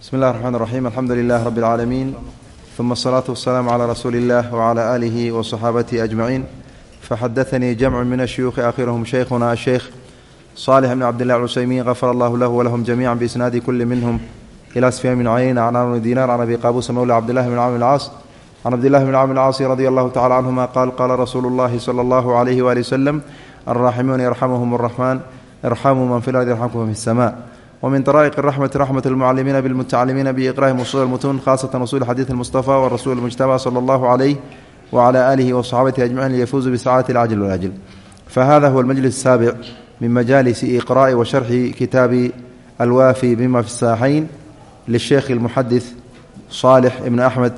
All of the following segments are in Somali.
bismi اllahi الرحman الرaxim alxamdu lilah rab اlcaalamiin uma الsalaatu wasalaamu calى rasuuli اllah wclى alihi waصaxaabatihi ajmaciin faxadaanii jamcu min ashuyuuhi akhiruhum shaykhuna asheykh salix bn cabd lah cuseymiin kafar allahu lahu walahum jamiica biisnaadi kuli minhm ila sfyaan bn cayn can amr dinar can abi qaabusa mowla cabdilahi bn camr cas can cabdillahi bn camr caasi radia allahu tacala canhuma qaal qaala rasuulu llahi sala allahu alayhi waali wasalam alraaximuuna yarxamuhum araxmaan irxamuu man fi lardi yarxamkum fi اsama wmin daraa'iq raxmati raxmat almucalimiina bilmutacalimiina biiqraahim usuul almutuun khaasatan usuul xadiid almustafa wa rasuul almujtaba sala allahu caleyh wacala aalihi wa saxaabatihi ajmaciin liyafuuzu bisacaati alcajil walaajil fahada huwa almajlis asaabic min majaalisi iqraa'i wa sharxi kitaabi alwaafi bima fi saaxayn lisheekh almuxadis saalix ibni axmed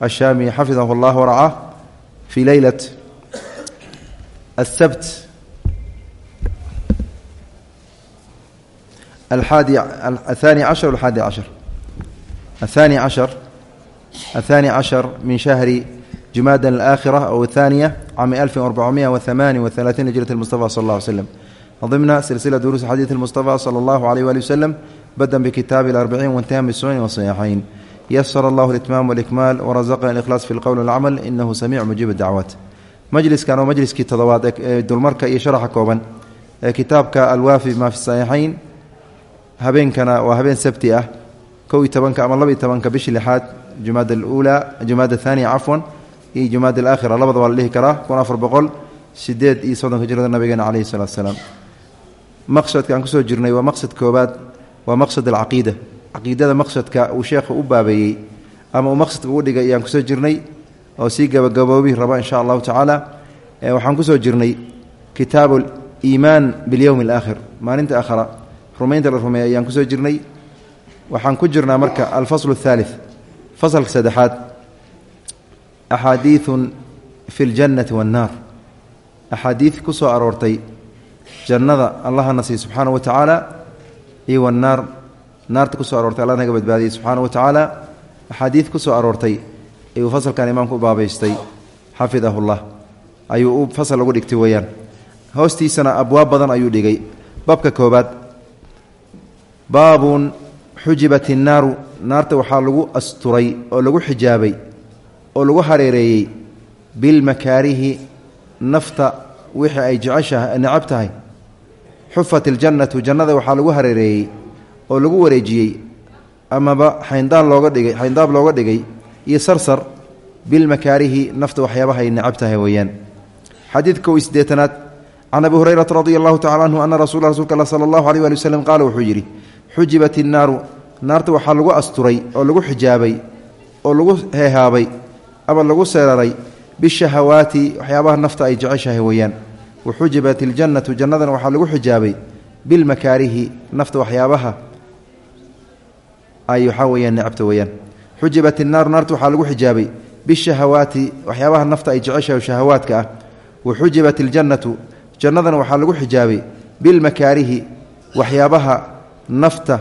ashaami xafidahu allah waracaah fii leylat asabt ليلة السبت الحادي الثاني عشر والحادي عشر الثاني عشر الثاني عشر من شهر جماد الآخرة أو الثانية عام 1438 هجرة المصطفى صلى الله عليه وسلم ضمن سلسلة دروس حديث المصطفى صلى الله عليه وآله وسلم بدأ بكتاب الأربعين وانتهى بالسنن والصحيحين يسر الله الإتمام والإكمال ورزقنا الإخلاص في القول والعمل إنه سميع مجيب الدعوات مجلس كان مجلس كتضوات دولمركا إيه شرح كوبا كتابك الوافي ما في الصحيحين habeenkana waa habeen sabti ah. Kow iyo tobanka ama laba iyo tobanka bishii lixaad jumaad aluulaa jumaad athaniya cafwan iyo jumaad alaakhira labada waa la dhihi karaa kun afar boqol sideed iyo soddonka jirada nabigeena caleyhi salatu salaam. Maqsadka aan ku soo jirnay waa maqsad koobaad waa maqsad alcaqiida. Caqiidada maqsadka uu sheekhu u baabeeyey ama maqsadka ugu dhigay ayaan ku soo jirnay oo sii gabagaboobi raba insha allahu tacaala waxaan ku soo jirnay kitaabu liimaan bilyowmi alaakhir maalinta aakhira rumaynta la rumeeyey ayaan ku soo jirnay. Waxaan ku jirnaa marka alfaslu athaali fasalka saddexaad. Axaadiiun fi ljannati waannaar axaadiid ku soo aroortay jannada allaha nasiy subxaana wa tacaala iyo wannaar naarta ku soo aroortay allah naga badbaadiyey subxaana wa tacaala. Axaadiid ku soo aroortay ayuu fasalkan imaamku u baabaystay xafidahu llah ayuu u fasal ugu dhigtay weeyaan. Hoostiisana abwaab badan ayuu dhigay. Babka koobaad baabun xujibat innaaru naarta waxaa lagu asturay oo lagu xijaabay oo lagu hareereeyey bilmakaarihi nafta wixii ay jeceshahay necab tahay. Xufat iljannatu jannada waxaa lagu hareereeyey oo lagu wareejiyey. Amaba xayndaan looga dhigay xayndaab looga dhigay iyo sarsar bilmakaarihi nafta waxyaabaha ay necab tahay weeyaan. Xadiidka kow iyo siddeetanaad can abi hurayrata radi allahu tacala canhu ana rasuula rsulka sala allahu aleyh waali waslem qaala wuxuu yidhi xujibat innaaru naarta waxaa lagu asturay oo lagu xijaabay oo lagu heehaabay ama lagu seeraray bishahawaati waxyaabaha nafta ay jeceshahay weeyaan. Wa xujibat jannadana waxaa lagu xijaabay bilmakaarihi nafta waxyaabaha ay waxaa weyaan necabta weeyaan. Xujibat innaaru naarta waxaa lagu xijaabay bishahawaati waxyaabaha nafta ay jeceshahay shahawaadka ah. Wa xujibat iljannatu jannadana waxaa lagu xijaabay bilmakaarihi waxyaabaha nafta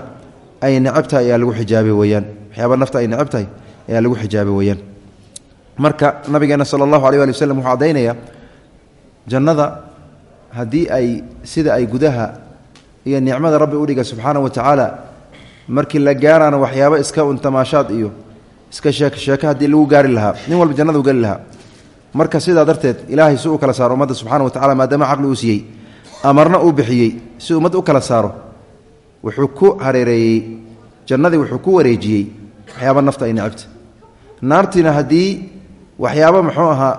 ay necabtahay ayaa lagu xijaabay weyaan waxyaabaha nafta ay necab ayaa lagu xijaabay weyaan marka nabigeena sala allahu aleh ali waslem wuxuu caddaynaya jannada haddii ay sida ay gudaha iyo nicmada rabbi udhiga subxaana wa tacaala markii la gaaraana waxyaabo iska un iyo iska sheeko sheeko haddii lagu gaari lahaa nin walba jannadu geli lahaa. Marka sidaa darteed ilaahay si u kala saaro ummadda subxana wa tacala maadaama caqli uu siiyey amarna uu bixiyey si ummadda u kala saaro wuxuu ku hareereeyey jannadii wuxuu ku wareejiyey waxyaaba nafta ay necabta naartiina haddii waxyaaba muxuu ahaa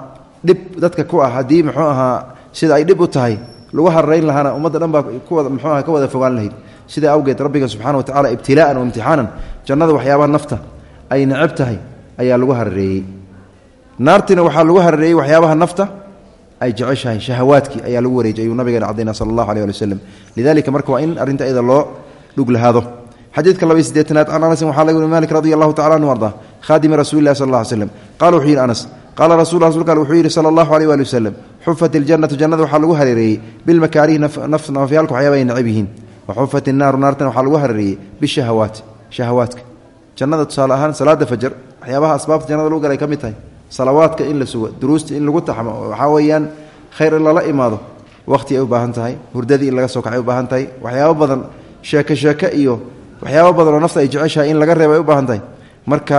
dhib dadka ku ah haddii muxuu ahaa sida ay dhib u tahay lagu hareerayn lahaana ummadda dhan baa kuwada muxuu aha ka wada fogaan lahayd. Sidaa awgeed rabbiga subxana wa tacala ibtilaa'an wa imtixaanan jannada waxyaabaha nafta ay necab tahay ayaa lagu hareereeyey naartiina waxaa lagu hareereeyey waxyaabaha nafta ay jeceshahay shahawaadkii ayaa lagu wareejiyay ayuu nabigeena cadayna sala allahu aleh ali waslem lidalika marka waa in arrinta iyada loo dhuglahaado xadiidka laba iyo sideetanaad can anasin waxaa laga malik radi allahu tacala anhu arda khaadimi rasuli lah sal lla ly slem wuxuu yidhi anas qaala rasul rasulka al wuxuu yidhi sala allahu aleyh waali waslem xufat iljannatu jannada waxaa lagu hareereeyey bilmakaarihi nafyaalka waxyaaba ay necab yihiin. Wa innaaru naartana waxaa lagu hareereeyey bishahawaati shahawaadka. Jannada tusaale ahaan salaada fajar waxyaabaha asbaabta jannada lagu galay ka mid tahay. Salawaadka in la sugo duruusta in lagu taxmo waxaa weeyaan khayr in lala imaado. Wakhti ay u baahan tahay hurdadii in laga soo kacay u baahan tahay. Waxyaabo badan sheeko sheeke iyo waxyaaba badan oo nafta ay jeceshahay in laga reeba ay u baahan marka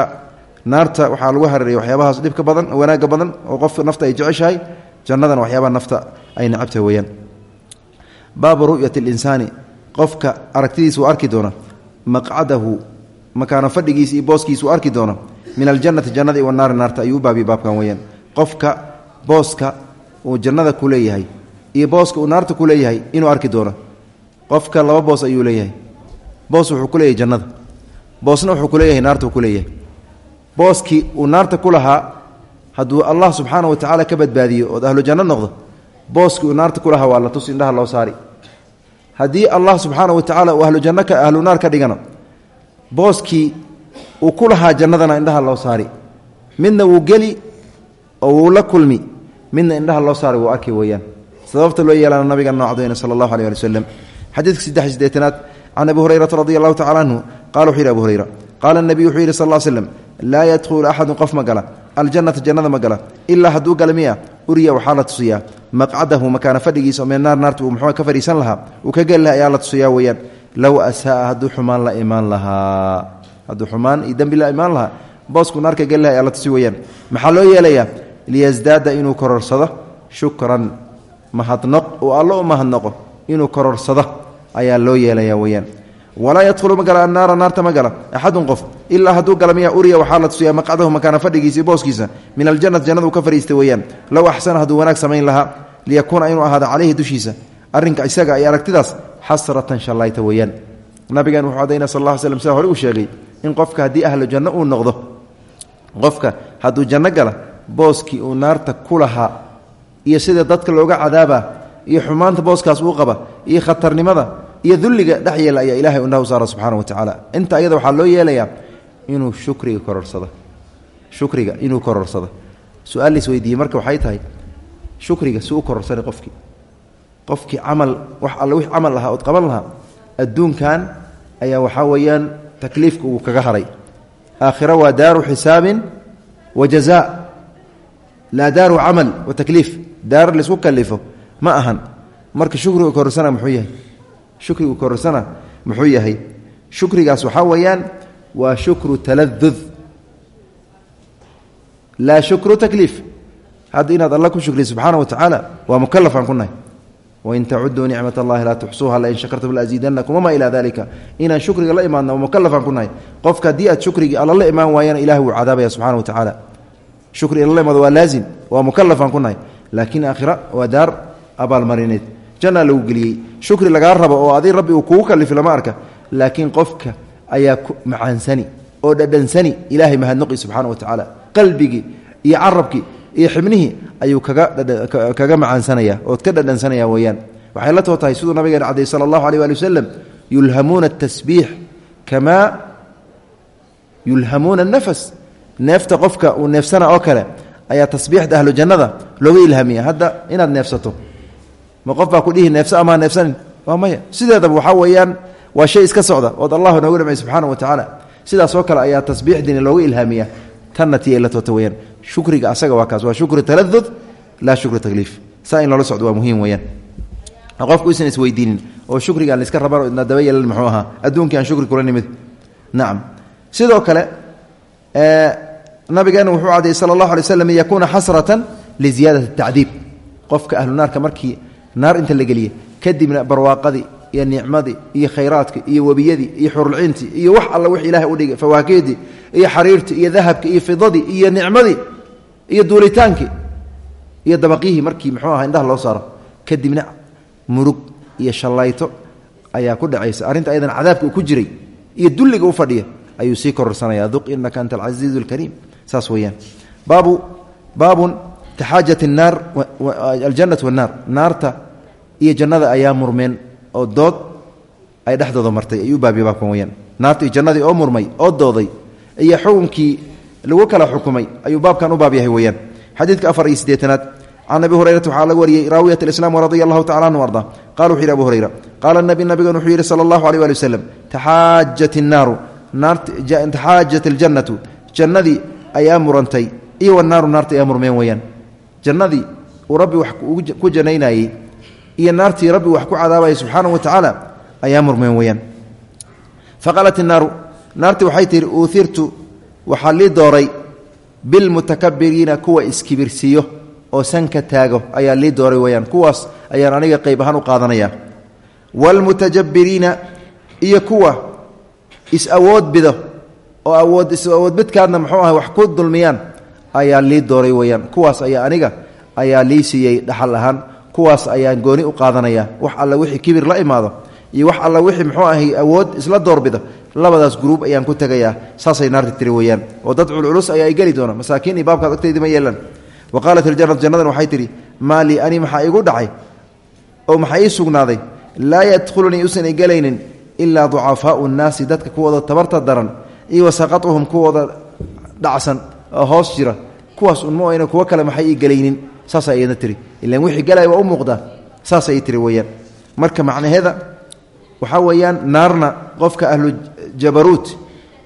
naarta waxaa lagu hareeraya waxyaabahaas dhibka badan wanaagga badan oo qofka nafta ay jeceshahay jannadana waxyaabaha nafta ay nacabtahay weyaan baabu ru'yati linsaani qofka aragtidiisa uu arki doona maqcadahu makaano fadhigiisa iyo booskiisa arki doona min aljannati jannada iyo naari naarta ayuu u baabkan weyaan qofka booska uu jannada ku leeyahay iyo booska uu naarta ku leeyahay inuu arki doono qofka laba boos ayuu leeyahay. Boos wuxuu ku leeyahay jannada. Boosna wuxuu ku leeyahay naarta uu ku leeyahay. Booskii uu naarta ku lahaa hadduu allah subxaana wa tacaala ka badbaadiyo ood ahlu janno noqdo booskii uu naarta ku lahaa waa la tus indhaha loo saari. Haddii allah subxaana wa tacaala uu ahlu janno ka ahlu naar ka dhigano booskii uu ku lahaa jannadana indhaha loo saari. Midna wuu geli oo wuu la kulmi midna indhaha loo saari wuu arki weeyaan. Sababta loo yeelana nabiga noo cadayna sala allahu aleh ali waslem xadiidka saddex sideetanaad can abi hurayrata radi allahu tacala canhu qala wuxuu yidhi abu hurayra qaala nabiyu wuxuu yidhi sal l slem laa yadkhulu axadun qof ma gala aljannata jannada ma gala ilaa hadduu gala miya uriya waxaa la tusiyaa maqcadahu makaana fadhigiisa oo min naar naarta uu muxuu ka fadhiisan lahaa uu ka geli laha ayaa la tusiyaa weeyaan low asaaa hadduu xumaan la imaan lahaa hadduu xumaan iyo dembi la imaan lahaa boosku naarka geli laha ayaa la tusi weeyaan. Maxaa inuu kororsado shukran mahadnoq uu allo u mahadnoqo inuu kororsado ayaa loo yeelaya weeyaan. Walaa yadkhulu ma gala annaara naarta ma gala. Axadun qof ilaa hadduu gala miya uriya waxaa la tusiyaa maqcadahu makaana fadhigiisa booskiisa. Min aljannati jannada uu ka fadhiistay weeyaan. Low axsana hadduu wanaag samayn lahaa liyakuuna inuu ahaado calayhi dushiisa. Arrinka isaga iyo aragtidaas xasratan shallayta weeyaan. Nabigan wuxuu cadayna sal alla slam sida hore uu sheegay in qofka haddii ahlu janno uu noqdo qofka hadduu janno gala booskii uu naarta ku lahaa iyo sida dadka looga cadaaba iyo xumaanta booskaas uu qaba iyo khatarnimada iyo dulliga dhex yeela ayaa ilahay undhaha u saara subxana wa tacaala. Inta ayada waxaa loo yeelayaa inuu shukriga kororsado shukriga inuu kororsado su'aal marka waxay tahay shukriga si u kororsanay qofkii. Qofkii camal wax alle wix camal lahaa ood qaban lahaa adduunkan ayaa waxaa weeyaan takliifka uu kaga haray. Aakhira waa daaru xisaabin wa jazaa. Laa daaru camal wa takliif. Daar la isku kalifo ma ahan. Marka shukriga kororsana muxuu yahay? Shukrigu kororsana muxuu yahay? Shukrigaas waxaa weeyaan waa shukru taladud laa shukru takliif hadda inaad alla ku shukriya subxaana wa tacaala waa mukalafaan ku nahay. Wain tacuduu nicmat allahi laa tuxsuuha lain shakartum laaziidanakum wamaa ilaa dalika inaan shukriga la imaadna waa mukalafaan ku nahay. Qofka haddii aad shukrigii alla la imaan waayana ilahi wuu cadaabaya subxana wa tacaala shukri in la imaado waa laazim waa mukalafaan ku nahay. Laakiin aakhira waa abaalmarineed janna lagu geliyey. Shukri lagaa rabo oo adig rabbi uu kugu kalifi lama arka. Laakiin qofka ayaa macaansani oo dhadhansani ilaahay mahadnoqi subxaana wa tacaala. Qalbigii iyo carabkii iyo xibnihii ayuu kaga macaansanaya ood ka dhadhansanaya weeyaan. Waxay la too tahay siduu nabigeena cadey sala allahu aleh waali wasalam yulhamuuna atasbiix kamaa yulhamuuna anafas neefta qofka uu neefsana oo kale ayaa tasbiixda ahlu jannada looga ilhaamiya hadda inaad neefsato ma qof baa ku dhihi neefso amaa neefsanin? Waa maya. Sideedaba waxaa weeyaan waa shay iska socda ood allah noogu dhamay subxaana wa tacaala sidaasoo kale ayaa tasbiixdiina looga ilhaamiya. Tanna ti ay la toota shukriga asaga waa kaas waa shukru taladud laa shukru takliif saa in socdo waa muhiim weyaan qofku isan isweydiinin oo shukriga aan laiska raban idna daba yeelan muxuu ahaa. Adduunkii aan shukri kula nimid. Nacam sidoo kale nabigeena wuxuu cadayey sala allahu alay waslam yakuuna xasratan liziyaadati tacdiib. Qofka ahlu naarka markii naar inta la geliye. Kadibna barwaaqadii iyo nicmadii iyo khayraadkii iyo webiyadii iyo xurulciintii iyo wax alla wix ilahay udhigay fawaakihdii iyo xariirtii iyo dahabkii iyo fidadii iyo nicmadii iyo duulitaankii iyo dabaqyihii markii muxuu aha indhaha loo saaro. Kadibna murug iyo shallayto ayaa ku dhacaysa. Arrinta ayadan cadaabka uu ku jiray iyo dulliga u fadhiya ayuu sii kororsanaya. Duq inaka anta alcasiiz alkariim saas weeyaan. Baabu baabun taxaajat naar aljannat iyo jannada ayaa murmeen oo dood ay dhexdooda martay ayuu baabiye baabkan weyaan naarta iyo jannadii oo murmay oo dooday iyo xukunkii lagu kala xukumay ayuu baabkan u baab yahay weyaan xadiidka afar iyo siddeetanaad can abi hurayrata waxaa laga wariyey raawiyat alislaam radia allahu tacala anhu arda. Qala wuxu yidhi abu hurayra qaala nabi nabigan wuxuu yidhi sala allahu aleyh ali wasalam taxaajat innaaru taxaajat aljannatu jannadii ayaa murantay iyo wanaaru naarta ayaa murmeen weyaan jannadii uu rabbi wax ku iyo naartii rabbi wax ku cadaabayay subxaanahu wa tacaala ayaa murmeen weyaan faqaalat inaaru naarti waxay tihi uuhirtu waxaa lii dooray bilmutakabiriina kuwa iskibirsiiyo oo sanka taago ayaa lii dooray weyaan kuwaas ayaan aniga qayb ahaan u qaadanaya waalmutajabiriina iyo kuwa is-awood bido oo awood is-awood bidkaadna muxuu ahay wax ku dulmiyaan ayaa lii dooray weyaan kuwaas ayaa aniga ayaa lii siiyey dhaxal ahaan kuwaas ayaan gooni u qaadanaya. Wax alla wixii kibir la imaado iyo wax alla wixii muxuu ahay awood isla doorbido labadaas gruub ayaan ku tegayaa saasay naarta tiri weyaan oo dad culculus ayaa ay geli doona. Masaakiin iyo baabkaad ma yeelan. Wa qaalat iljanatu jannadan waxay tidhi maa lii ani maxaa igu dhacay? Oo maxaa ii sugnaaday? Laa yadkhulunii usan i gelaynin ilaa ducafaau nnaasi dadka kuwooda tabarta daran iyo wasaqatuhum kuwooda dhacsan oo hoos jira kuwaas unma ayna kuwo kale maxay ii gelaynin saasa iyadna tiri. Ilaan wixii galaya waa u muuqdaa ii tiri weyaan marka macnaheeda waxaa weeyaan naarna qofka ahlu jabaruut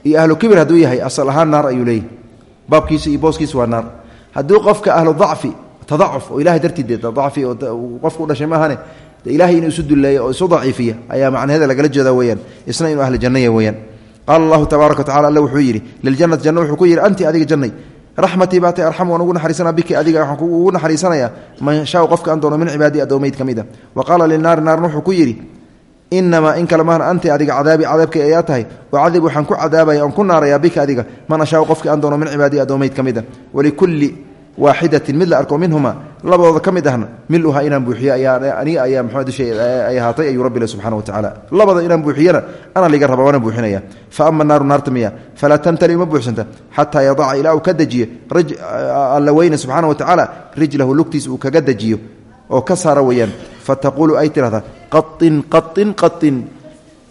iyo ahlu kibir hadduu yahay asal ahaan naar ayuu leeyahy baabkiisa iyo booskiisa waa naar. Hadduu qofka ahlu dacfi tadacuf oo ilahay dartiid dacfi oo qofku u dhashay maahane ilahay inuu isu duleeyo oo isu daciifiya ayaa macnaheeda lagala jeedaa weyaan isna inuu ahlu jannaya weyaan qaala allahu tabaaraka wa tacala alle wuxuu yidhi liljannati janna wuxuu ku yidhi anti adiga jannay raxmatii baa tay arxam waan ugu naxariisanaa biki adiga waxaan ugu naxariisanayaa man shaau qofka aan doono min cibaadii addoomayd ka mid a wa qaala linaari naarna wuxuu ku yidhi inamaa in kale maana anti adiga cadaabi cadaabkay ayaa tahay wacadib waxaan ku cadaabaya oon ku naarayaa bika adiga man ashaau qofkii aan doono min cibaadii addoomayd ka mid a walikulli waaxidatin mid la arko minhuma labadooda ka mid ahna miluha inaan buuxiyo ayaa aniga ayaa mxua dushay ay ahaatay ayuu rabbi subxana wa tacala labada inaan buuxiyana ana liga raba waana buuxinaya. Fa ama naaru naarta miya tamtali uma buuxsanta xataa yadaca ilaa uu ka dejiyo alla weyne subxaana wa tacaala rijlahu lugtiis uu kaga oo ka saara weyaan fataquulu ay tirahdaa qain qain qain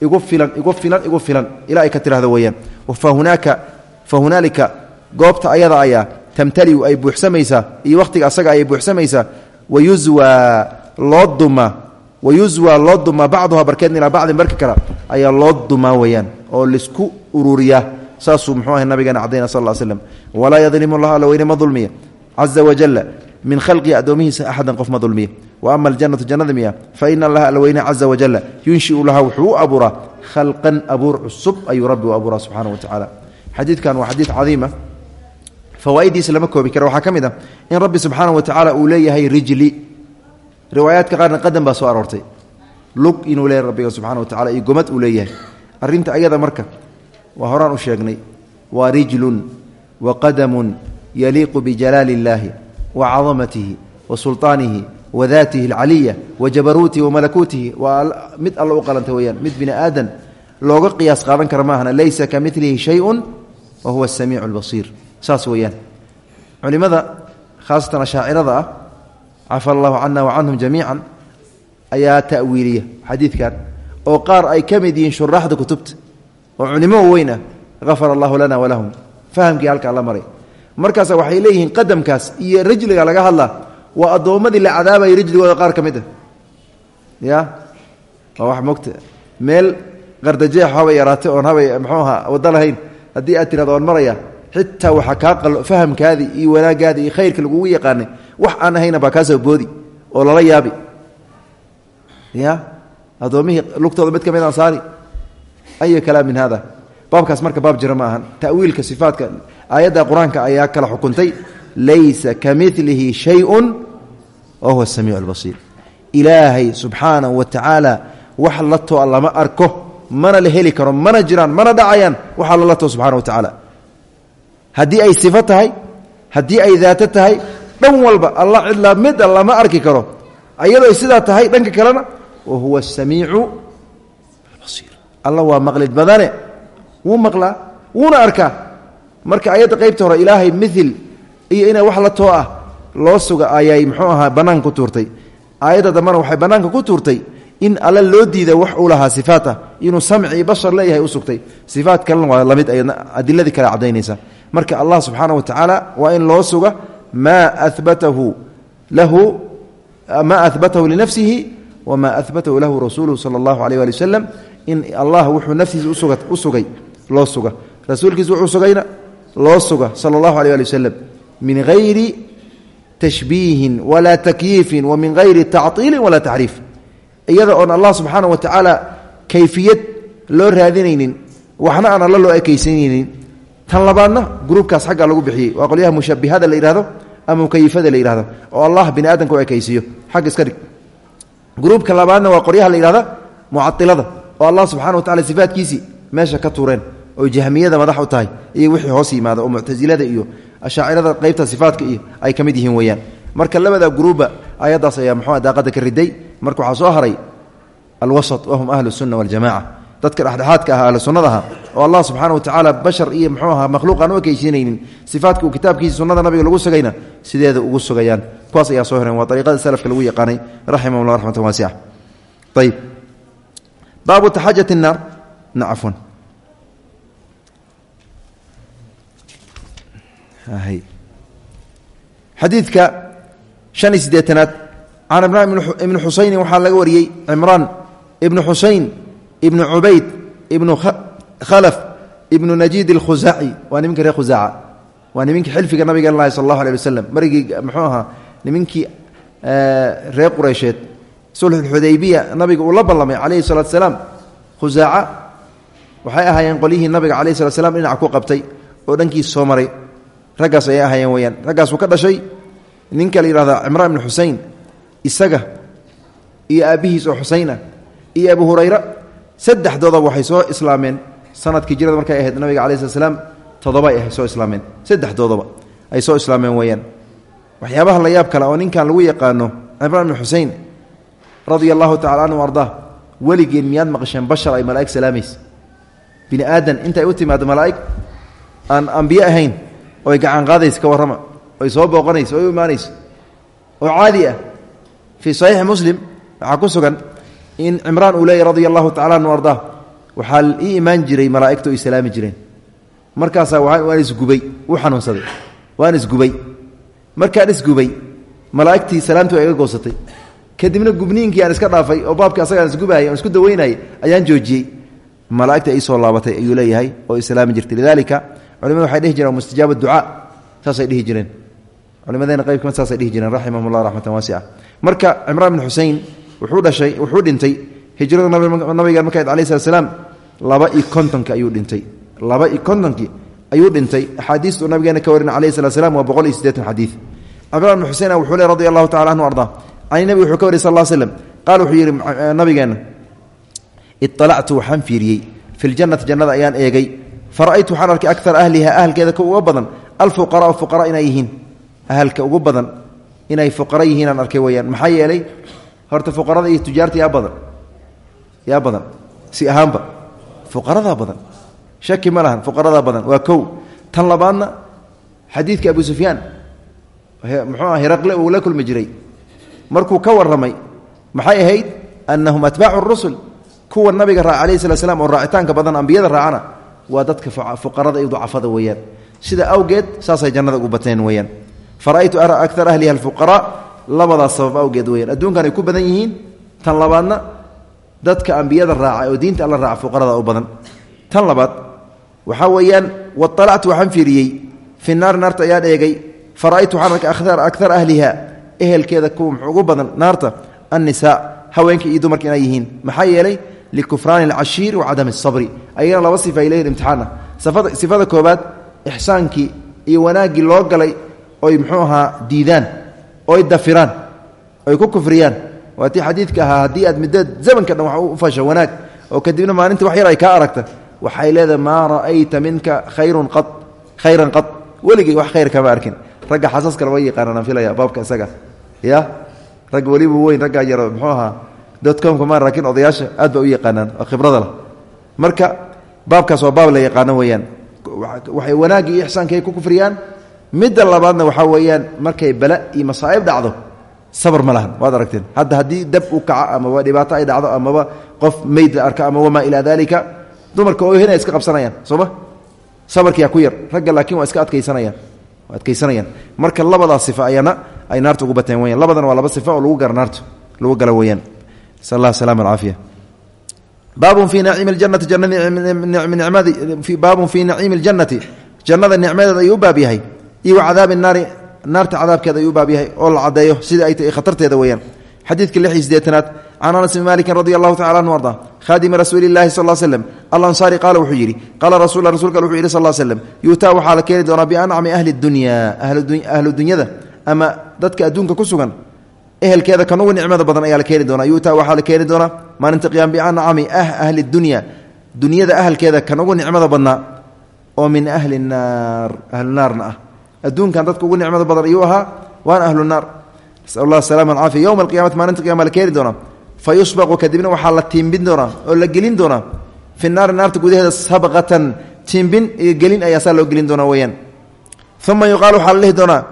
igu filan igu filan igu filan ilaa ay ka fahunaaka fa hunaalika goobta ayada ayaa tamtaliu ay buuxsamaysaa iyo wakhtiga asaga ayay buuxsamaysaa wayuswaa loo dumaa wayuswaa loo dumaa bacduha barkeedna ilaa bacdin barka kale ayaa loo dumaa oo la isku ururiyaa saasuu muxuu ahay nabigeena cadayna sal l slem walaa yadlimu llah alla weyne ma dulmiya caza wajala min khalqihi addoomihiisa axadan qof ma dulmiya wa ama aljannatu jannada miya fa ina allaha alla weyne caza wajala yunshiu laha wuxuu u khalqan abuur cusub ayuu rabbi u abuuraa subxaana wa tacaala xadiidkan waa xadiid cadiima fawaaiddiisa lama koobi kara waxaa ka mid ah in rabbi subxaana wa tacaala uu leeyahay rijli. Riwaayaadka qaarna qadan baa soo aroortay. Lug inuu leeyahay rabbiga subxana wa tacala iyo gomad uu leeyahay. Arrinta ayada marka waa horaan u sheegnay. Waa rijlun wa qadamun yaliiqu bijalaali illaahi wa cadamatihi wa sulطaanihi wa daatihi alcaliya wa jabaruutihi wa malakuutihi. Waa mid alla u qalanta weyaan mid bini aadan looga qiyaas qaadan kara maahana laysa ka milihi shayun wa huwa asamiicu albasiir saas weeyaan. Culimmada khaasatan ashaacirada ah cafa allahu cana wa canhum jamiican ayaa ta'wiiliya xadiidkan oo qaar ay ka mid yihiin shuraaxda kutubta. Oo culimo weyn ah hafara allahu lana walahum fahamkii halkaa la maray. Markaasa waxay leeyihiin qadamkaas iyo rijliga laga hadlaa waa addoommadii la cadaabayay rijligooda qaar ka mid ah. Ya? Waa wax mogta. Meel qardajeex habay yaraatay oon habay muxuu ahaa waddo lahayn. Haddii aad tirahdo oon maraya xitaa waxaa kaa qalo fahamkaadii iyo wanaagaadii iyo khayrka lagugu yaqaanay wax aan ahayna baa kaa soo boodi oo lala yaabi. Ya? Addoommihii lugtooda mid ka mid ayu kalaam min hada baabkaas marka baab jira ma ahan. Ta'wiilka sifaadka aayadda qur'aanka ayaa kala xukuntay laysa ka milihi shayun wa huwa asamiicu albasiir ilaahay subxaanahu wa tacaala wax la too lama arko mana la heli karo mana jiraan mana dhacayaan waxaa lala too subxana wa tacaala haddii ay sifo tahay haddii ay daato tahay dhan walba alla cidlaa mida lama arki karo. Ayadoo sidaa tahay dhanka kalena wa huwa asamiicu albasiir. Alla waa maqlid badane. Wuu maqlaa wuuna arkaa. Marka ayadda qaybta hore ilaahay mil iyo inay wax la too ah loo suga ayay muxuu ahaa bannaanka ku tuurtay. Aayadda dambena waxay bannaanka ku tuurtay in alla loo diida wax uu lahaa sifaat ah inuu bashar leeyahay u sugtay. Sifaat kalena waa la mid ayadna kale caddaynaysa. Marka allah subxaana wa tacaala waa in loo suga maa abatahu lahu maa ahbatahu linafsihi wamaa ahbatahu lahu rasuuluhu sala allahu aleyh ali wasalam in allah wuxuu naftiisa u sugay loo suga. Rasuulkiisa wuxuu sugayna loo suga sala allahu aleyh ali min hayri tashbiihin walaa takyiifin wa min hayri tactiilin walaa taxriif iyada oon allah subxaana wa tacaala kayfiyad loo raadinaynin waxna aan alla loo ekaysanaynin. Tan labaadna gruubkaas xaggaa lagu bixiyey. Waa qolyaha mushabihada la yidhahdo ama mukayifada la yidhahdo oo allah bini aadamka u ekaysiiyo. Xagga iska dhig. Gruubka labaadna waa qoryaha la yidhahda mucailada oo allah subxana wa tacala sifaatkiisii meesha ka tuureen oo jahmiyada madax u tahay iyo wixii hoos yimaada oo muctasilada iyo ashaacirada qaybta sifaatka ay ka mid yihiin weeyaan. Marka labada gruubba ayaddaas ayaa muxua daaqada ka riday marka waxaa soo haray alwasat wahum ahlu sunna waljamaca dadka dhexdhexaadka ah ahlu sunnada oo allah subxaana wa tacaala bashar iyo muxuu ahaa makhluuq aan u ekaysiinaynin sifaatka uu kitaabkiisa sunnada nabiga lagu sugayna sideeda ugu sugayaan. Kuwaas ayaa soo hereen waa ariiqada salafka lagu yaqaanay raximahullah raxmatan waasica ayib baabu taxajati naar. Na cafwan xadiidka shan iyo can imraan ibni xusaynin waxaa laga wariyey cimraan ibnu xusayn ibnu cubayd ibnu khalaf ibnu najiid alkhusaaci waa niminka reer khusaaca waa niminkii xilfiga nabiga lahi sal allahu aleh waslem marigii muxuu ahaa niminkii reer qureysheed. Sulxulxudaybiya nabiga uu la ballamay calayhi salatu salaam khusaaca waxay ahaayeen qolyihii nabiga calayhi salat slam dhinac ku qabtay oo dhankiis soo maray. Raggaas ayay ahaayeen weyaan raggaasuu ka dhashay isaga iyo aabbihiis oo xuseyn ah iyo abu hurayra saddexdoodaba waxay soo islaameen. Sanadkii jirada markay ahayd nabiga calayi slat slaam toddobay ahay soo islaameen. Saddexdoodaba ay soo islaameen weeyaan. Waxyaabaha la yaab kale oo ninkan lagu yaqaano cimraan ibnu xusein radia allahu tacala anhu ardaa weligeen miyaad maqasheen bashar ay malaa'ig salaamaysa bini aadan intay u timaado malaa'ig aan ambiye ahayn oy gacan qaadaysa ka warrama oy soo booqanayso oy u oo caadi ah fii saxiixi muslim waxaa ku sugan in cimraan uu leeyay radia allahu tacala anhu ardaa waxaa ii imaan jiray malaa'igta oy salaami jireen. Markaasaa waan isgubay wuu xanuunsaday waan isgubay markaan isgubay malaa'igtii goosatay. Kadibna gubniinkii aan iska dhaafay oo baabkii asagaan isgubaayay oon isku daweynayay ayaan joojiyey. Malaa'igta ii soo laabatay ayuu leeyahay oo islaami jirtay. Lidaalika culimadu waxay dhihi jireen mustajaaba ducaa saasay dhihi jireen. Culimadeena qayb ka mid saasay dhihi jireen raximahum ullah raxmatan marka cimraan bin xusein wuxuu dhashay wuxuu dhintay hijrada nabiga marka alayh slat laba iyo ayuu dhintay. Laba iyo kontonkii ayuu dhintay. Axaadiistuu nabigeena ka warina alayh slat waa boqol iyo siddeetan xadiid cimraan bin wuxuu le radi allahu anhu ardaa cani nebiga wuxuu ka wariy sal slm qaal wuxuu yidhi nabigeenna iطalactu waxaan fiiriyey. Fi jannada ayaan eegay. Fara'aytu waxaan arkay ahliha ahalkeeda ka uga badan. Alfuqaraau fuqara inay yihiin. Ahalka ugu badan inay fuqara yihiin aan arkay weyaan maxaa yeelay horta fuqarada iyo tujaarta yaa badan. Yaa badan. Si ahaanba. Fuqaradaa badan. Shaki ma lahan fuqaradaa badan. Waa kow. Tan labaadna xadiidka abu sufyaan muxuu ah hiraqle uu la kulmi jiray. Markuu ka warramay maxay ahayd? Annahum atbaacu rusul kuwa nabiga raaca alayhi slat slam oo raacitaanka badan ambiyada raacana waa dadka fuqarada iyo ducafada weeyaan. Sida awgeed saasay jannada ugu bateen weeyaan fara'aytu akar ahliha alfuqaraa labadaas sabab awgeed weyaan adduunkan ay ku badan yihiin tan labaadna dadka ambiyada raaca oo diinta alla raaca fuqarada u badan. Tan labaad waxaa weeyaan waطalactu waxaan fiiriyey. Fi naari naarta ayaan eegay. Fara'aytu waxaan arkay akar ahliha ehelkeeda kuwa muxuu ugu badan naarta annisaa haweenka iyo dumarka inay yihiin. Maxaa yeelay likufraani alcashiiri wa cadami asabri oy muxuu ahaa diidaan oy dafiraan oy ku kufriyaan. Waa tii xadiidka ahaa haddii aad middo zamanka dhan wax u fasho wanaag oo kadibna maalinta wax yar ay kaa aragta waxay leedahay maa ra'ayta minka khayrun qad khayran qad. Weligay wax khayr kama arkin. Ragga xasaskale way yaqaanaan filaya baabka isaga. Ya? Ragga weliba weyn raggaa yaro muxuu ahaa dotcomka maa laakiin odayaasha aad ba u yaqaanaan oo khibrada marka baabkaas waa baab la yaqaano weeyaan waxay wanaaggii iyo ku kufriyaan midda labaadna waxaa weeyaan markay bala iyo masaa'ib dhacdo sabr ma lahan waad aragteen hadda haddii dab u kaco amaba dhibaato ay dhacdo amaba qof meyd arka ama wamaa ilaa dalika dumarka oo hena iska qabsanayaan sooma sabarkiyaa ku yar ragga laakiin waa iska adkaysanayaan waa adkaysanayaan marka labadaas sifa ayana ay naarta ugu bateen weyaan labadana waa laba sifa oo lagu gara naarta lagu gala weeyaan sal allah salama alcaafiya baabun fii naciimi اljanati jannadi baabun fii naciimi اljannati jannada nicmadeeda ayuu u baab yahay iyo cadaabi naari naarta cadaabkeeda ayuu baab yahay oo la caddeeyo sida ay tahay khatarteeda weeyaan. Xadiidka lix iyo sideetanaad anas bn malikin radi allahu anhu arda khaadimi rasuuli llahi sal slem alansaari qaala wuxuu yidhi qaala rasul rasulka wuxuu yidhi sal slem yuutaa waxaa la keeni doonaa biancami ahli dunya ahlu dunyada ama dadka adduunka ku sugan ehelkeeda kan nicmada badan ayaa la keeni doonaa yuutaa waxaa la keeni doonaa maalinta qiyam biancami ahli dunya dunyada ahalkeeda kan nicmada badnaa oo min ahli naar ahlu naarna ah adduunkan dadka ugu nicmada badan ayuu ahaa waana ahlu naar. Nasal allah asalama alcaafiya yowma alqiyamati maalinta qiyama la keeni doonaa. Fa yusbaqu kadibna waxaa la tiimbin doonaa oo la gelin doonaa. Fi naari naarta gudaheeda sabqatan tiimbin iyo gelin ayaa saa loo gelin doonaa weyaan uma yuqaal waxaa la dhihi doonaa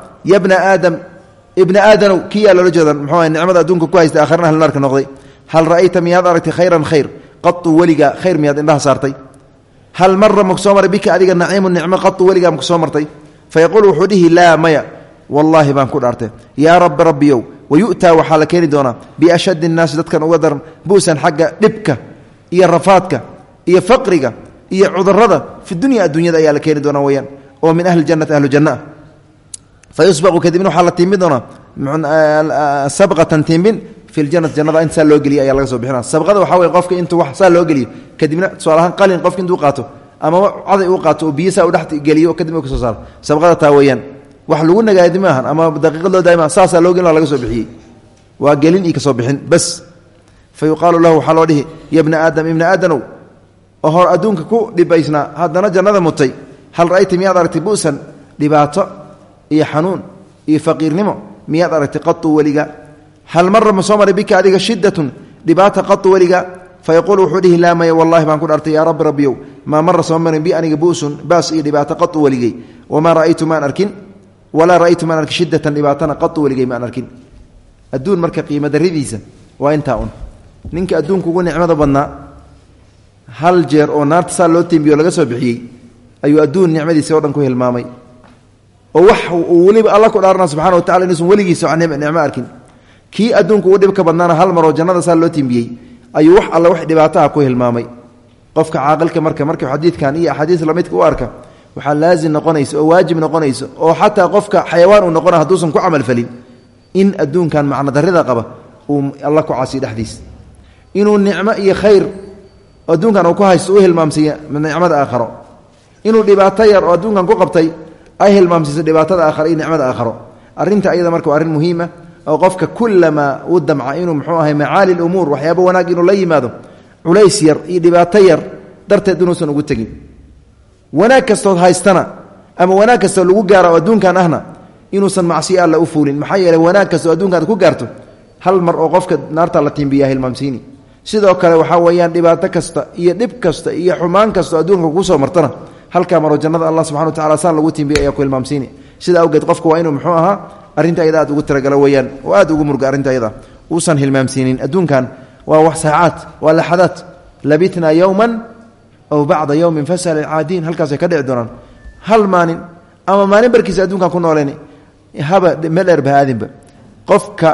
ibna aadanow kiyaa loola jeeda muxuu adduunka ku haysta aakharna ahlu naarka noqday. Hal ra'ayta miyaad aragtay khayran khayr? Qatu weliga khayr miyaad indhaha saartay. Hal mara maku bika adiga naciimu nicmo qatu weligaa maku fayaquulu wuxuu dhihi laa maya wallaahi baan ku dhaartay yaa rabbi rabbiyow wayu'taa waxaa la keeni doonaa biashaddi innaasi dadkan uga daran bu'san xagga dhibka iyo rafaadka iyo faqriga iyo cudurrada fi dunya adduunyada ayaa la keeni doonaa weyaan oo min ahli jannati ahlu janna ah fa yusbaqu kadibna waxaa la tiimbin doonaa sabqatan tiimbin fi ljanati jannada inta saa loo geliya ayaa laga soo bixina sabqada waxaa weye qofka intuu ama caday uu qaato oo biyo saa u geliyo kadibna ka soo saaro. Sabqada taa wax lagu nagaadi ama daqiiqad loo daay maaha saasaa loo laga soo bixiyey. Waa gelin iyo ka soo bixin bas. Fa lahu waxaa loo dhihi ya bna aadam ibna aadanow oo hor adduunka ku dhibaysnaa haddana jannada mutay. Hal ra'ayta miyaad aragtay bu'san dhibaato iyo xanuun iyo faqiirnimo miyaad aragtay qatu weliga? Hal mara ma maray bika adiga shidatun dhibaata qatu weliga fa yaquulu wuxuu dhihi laa maya wallahi baan ku dhaartay yaa rabbi rabbiyow maa mara soo marin bi aniga bu'sun baas iyo dhibaato qatu weligey wamaa ra'aytu maan arkin walaa ra'aytu maan arkin shidatan dhibaatana qatu weligey maan arkin adduun marka qiimo darridiisa waa intaa un ninka adduunka ugu nicmada badnaa hal jeer oo naarta saa loo tiimbiyo laga soo bixiyey ayuu adduun nicmadiisa o dhan ku hilmaamay oo wax uu weliba alla ku dhaarana subxana wa tacala inuusan weligiisa nicmo arkin kii adduunka ugu dhibka badnaana hal maroo jannada saa ayuu wax alle wax dhibaataha ku hilmaamay. Qofka caaqilka marka marka xadiidkan iyo axaadiis lamidka u arka waxaa laazim noqonaysa oo waajib noqonaysa oo xataa qofka xayawaan uu noqona hadduusan ku camalfalin in adduunkan macno darrida qaba uu alla ku casiyo dhexdiis. Inuu nicmo iyo khayr adduunkan uu ku haysto u hilmaamsiiya nicmada aakharo. Inuu dhibaato yar oo adduunkan ku qabtay ay hilmaamsiiso dhibaatada aakharo iyo nicmada aakharo. Arrinta ayada marka waa arrin muhiima oo qofka kulamaa uu damca inuu muxuu ahay macaali lumuur waxyaaba wanaag inuu la yimaado culays yar iyo dhibaato yar darteed inuusan ugu tegin. Wanaag kastood haystana ama wanaag kastoo lagu gaara adduunkan ahna inuusan macsiyo alla u fuulin. Maxaa yeeley wanaag kastoo adduunkaad ku gaarto hal mar oo qofka naarta la tiimbiyaa hilmaamsiini. Sidoo kale waxaa weeyaan dhibaato kasta iyo dhib kasta iyo xumaan kastoo adduunka ku soo martana halkaa maroo jannada allah subxana wa tacala saan lagu tiimbiya ayaa ku hilmaamsiini. Sida awgeed qofka waa inuu muxuu ahaa arrinta ayada aad ugu talagalo weyaan oo aad ugu murga arrinta ayada uusan hilmaamsiinin adduunkan waa wax saacaad waa laxadaad. Labitnaa yowman aw bacda yowmin fasal caadiin halkaasay ka dhici doonaan. Hal maalin ama maalin barkiisa adduunkan ku nooleen haba meel dheer ba aadinba. Qofka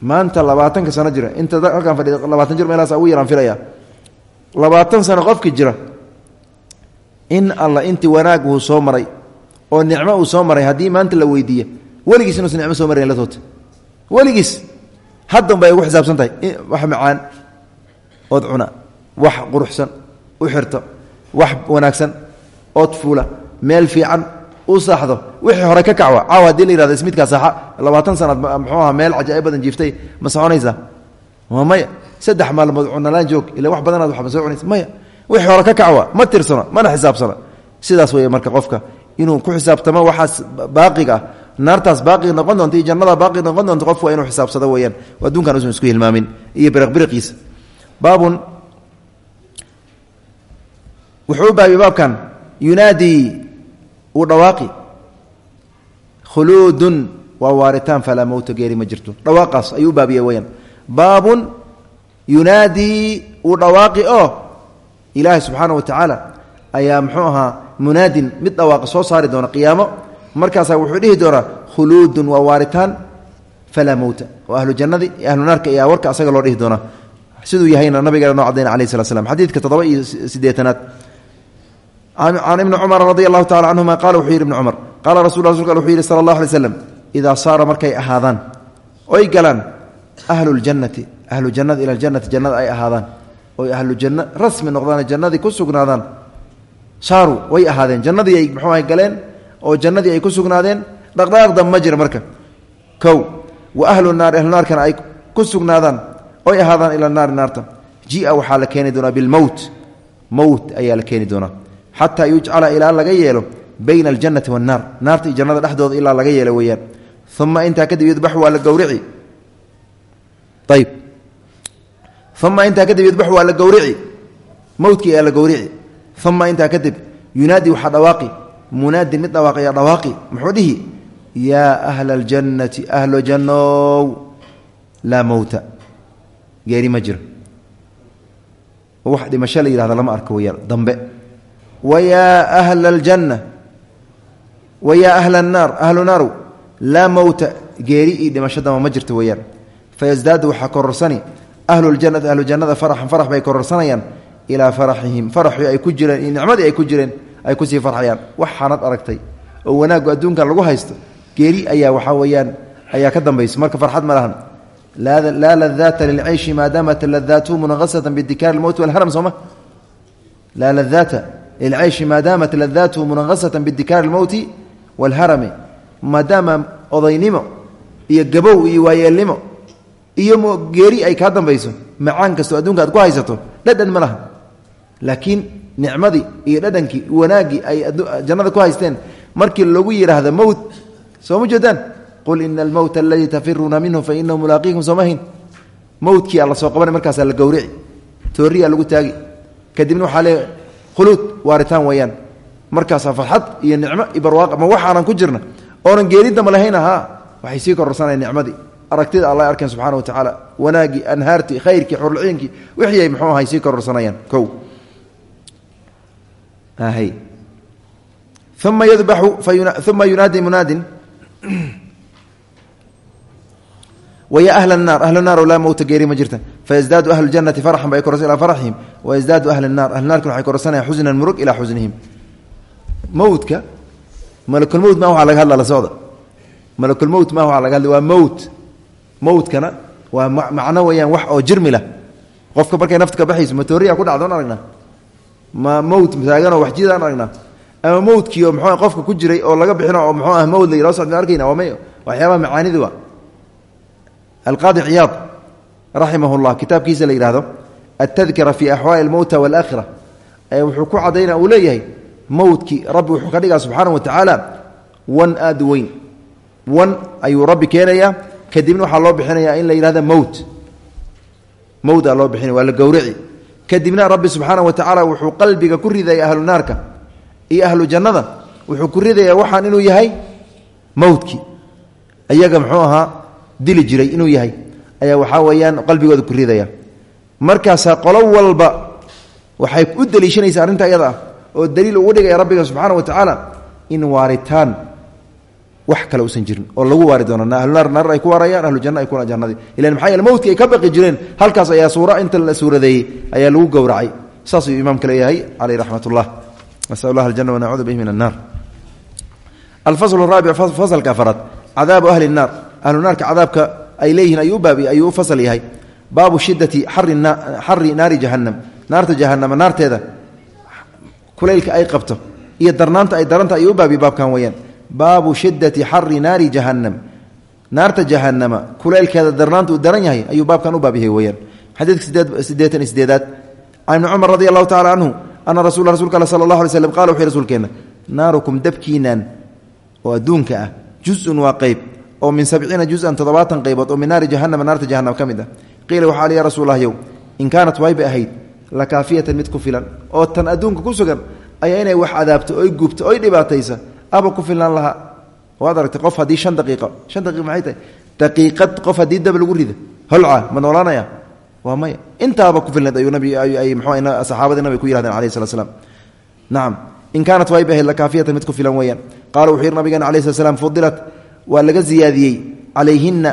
maanta labaatanka sano jira inta halkaan fadhi labaatan jir meelahaas ugu yaraan filaya. Labaatan sano qofki jira in alla intii wanaag uu soo maray oo nicmo uu soo maray haddii maanta la weydiiya weligiis inuusan nicmo soo marayn la toota weligiis haddan bay ugu xisaabsan tahay. Wax macaan ood cuna wax quruxsan u xirto wax wanaagsan ood fuula meel fiican u saaxdo. Wixii hore ka kacwa. Caawa haddii la yihahdo ismidkaa saaxa labaatan muxuu aha meel cajaa'ib badan jiiftay ma soconaysaa ma maya. Saddex maalmood cunalaan joog ila wax badanaad waxba soo cunaysa. Maya. Wixii hore ka kacwa ma tirsano mana xisaabsana sidaas weeye marka qofka inuu ku xisaabtamo waxaas baaqiga ah naartaas baaqi noqon doonta iyo jannada baaqi noqon doonta qofku waa inuu xisaabsado weeyaan. Adduunkan usan isku hilmaamin iyo biriqbiriqiisa baabun wuxuu u baabiye baabkan yunaadii dhawaaqi. Khuluudun waa waaritaan falaa mowta geeri ma jirto. Dhawaaqaas ayuu u baabiye weyaan baabun dhawaaqi oo ilaahay subxaana wa tacaala ayaa muxuu ahaa munaadin mid dhawaaqa soo saari doona qiyaamo markaasaa wuxuu dhihi doonaa khuluudun waa waaritaan falaa mowta oo ahlu jannadii iyo ahlu naarka ayaa warka asaga loo dhihi doonaa. Siduu yahayna nabigeena noo cadayna alayh slat slam xadiidka toddoba iyo siddeetanaad. Can ibni cumar radi allahu tacala canhuma qala wuxuu yidhi ibni cumar. Qaala rasul rasulka wuxuu yidhi sala allah alay slam idaa saara markay ahaadaan oy galaan ahlu ljannati ahlu jannada ila ljannati jannada ay ahaadaan oy ahlu janno rasmi noqdaan jannadii ku sugnaadaan saaru way ahaadeen jannadii ay muxuu ahay galeen oo jannadii ay ku sugnaadeen dhaqdhaqaaq dam ma jira marka. Kow wa ahlu naari ahlu naarkana ay ku sugnaadaan oy ahaadaan ila naari naarta. Jia waxaa la keeni doonaa bilmowt mowt ayaa la keeni doonaa. Xataa yujcala ilaa laga yeelo bayna aljannati wannaar naarta iyo jannada dhexdooda ilaa laga yeelo weeyaan. Uma intaa kadib yudbax waa la gowrici ayb uma intaa kadib yudbax waa la gowrici mowtkii ayaa la gowrici uma intaa kadib yunaadi waxaa dhawaaqi munaadin mid dhawaaqaya dhawaaqi muxuu dhihi yaa ahla aljannati ahlo jannow laa mowta geeri ma jiro. Wax dhimasho la yihahda lama arko weyaan dambe. Wayaa ahla aljanna wayaa ahla annaar ahlu naarow laa mowta geeri iyo dhimasho damba ma jirto weeyaan fayasdaadu waxaa kororsani ahlu ljannati ahlu jannada faraxan farax bay kororsanayaan ilaa faraxihim faraxii ay ku jireen iyo nicmadii ay ku jireen ay ku sii farxayaan. Wax xanad aragtay oo wanaaggu adduunkan lagu haysto geeri ayaa waxaa weeyaan ayaa ka dambayso marka farxad ma lahan. Laa ladaata lilcayshi maadaamat ladaatuhu munaqasatan bidikaar lmowti walharam sooma laa ladaata lilcayshi maadaamat ladaatuhu munaqasatan bidikaar lmowti walharami maadaama odaynimo iyo gabow iyo waayeelnimo iyo geeri ay kaa dambayso macaan kastoo adduunka aad ku haysato dhadhan ma laha laakiin nicmadii iyo dhadhankii wanaaggii ay jannada ku haysteen. Markii lagu yidhaahdo mowt soo ma jeedaan qul ina almowta aladii tafiruuna minhu fa inahu mulaaqiikum soomahin mowtkii alla soo qabanay markaasaa la gowrici. Tooriyaa lagu taagi. Kadibna waxaa le khuluud waaritaan weeyaan. Markaasaa farxad iyo nicmo iyo ma waxaanan ku jirna oonan geeridama lahayn ahaa. Waxay sii kororsanaya nicmadii. Aragtida alla arkeen subxana wa tacaala wanaaggii anhaartii khayrkii xurulciinkii wixii muxuu ahay sii kororsanayaan kow uma yudbaxu uma yunaadi munaadin waya ahla naar ahlu naar laa mowta geeri ma jirta. Fayasdaadu ahlu janati farxan bay kororsan ilaa farxihim wayasdaadu ahlu naar ahlu naarkuna waxay kororsanayaan xusnan murug ilaa xusnihim mowtka malakulmowt ma waa laga hadla la socda. Malakulmowt ma waa laga hadla waa mowt mowtkana waa macno weeyaan wax oo jirmi lah. Qofka markay nafta ka baxayso matooriya ku dhacdoon aragnaa ma mowt taaganoo wax jidaan aragnaa ama mowtkii oo mxuu qofka ku jiray oo laga bixino oo mxuu ah mowd la yidhao socdn arkayna waa may waxyaabaha macaanidi waa alqaadi ciyaad raximah llah kitaabkiisa la yidhahdo altadkira fi axwaali almowta waalaakhira ee wuxuu ku cadayna uu leeyahay mowtkii rabbi wuxuu ka dhigaa subxaana wa tacaala wan aad weyn. Wan ayuu rabbi keenayaa kadibna waxaa loo bixinayaa in la yidhahda mowt mowdaa loo bixinaya waa la gowrici kadibna rabbi subxaana wa tacaala wuxuu qalbiga ku ridaya ahlu naarka iyo ahlu jannada wuxuu ku ridayaa waxaan inuu yahay mowtkii ayaga muxuu ahaa dili jiray inuu yahay. Ayaa waxaa weeyaan qalbigooda ku ridaya. Markaasaa qolo walba waxay u deliishanaysaa arrinta iyada ah oo daliil ugu dhigaya rabbiga subxaana wa tacaala in waaritaan wax kale usan jirin oo lagu waari doono ahlu naar naar ay ku waarayaan ahlu janna ay ku jannadii. Ilan maxaa yeele mowtkii ay ka baqi jireen. Halkaas ayaa suura inta la suuradeeyey ayaa lagu gowracay. Saasuu imaamka leeyahay caleyh raxmat nasal allah aljana wanacuudu bihi min annar alfasl raabic fasalka afaraad. Cadaabu ahli الnaar ahlu naarka cadaabka ay leeyihiin ayuu ayuu u fasal yahay. Baabu shidati xari naari jahannam. Naarta jahanama naarteeda. Kulaylka ay qabto iyo darnaanta ay daranta ayuu u baabkan weyaan baabu shidati xari naari jahannam. Naarta jahanama kulaylkeeda darnaanta uu daran yahay ayuu baabkan u baab yahay weyaan xadiidka sideetan iyo sideedaad can ibni cumar radi allahu tacala canhu ana rasul rasulka al sala allah alay slm qala wuxu rasuulkeenna naarukum dabkiinan oo adduunka ah juzun waa qeyb oo min sabciina juzan toddobaatan qaybood oo min naari jahanama naarta jahanam ka mid ah. Qiila waxaa ali ya rasuullahyow in kaanat waybay ahayd la kaafiyatan mid ku filan oo tan adduunka ku sugan ayaa inay wax cadaabto oy gubto aba ku filnaan lahaa. Waad aragtay qof haddii shan daqiiqo shan daqiiq maxay tahay? Daqiiqad qof haddii dab lagu rido. Holca ma noolaanaya? Waa maya. Intaaba ku filnayd ayuu nabi ay mxuu saxaabadii nabiga ku yihahdeen alayh slat slam nacam in kaanat waybay ahayd la kaafiyatan mid ku filan weeyaan. Qaala wuxuu yihi nabigeena alayh slat fudilat. Waa laga ziyaadiyey calayhina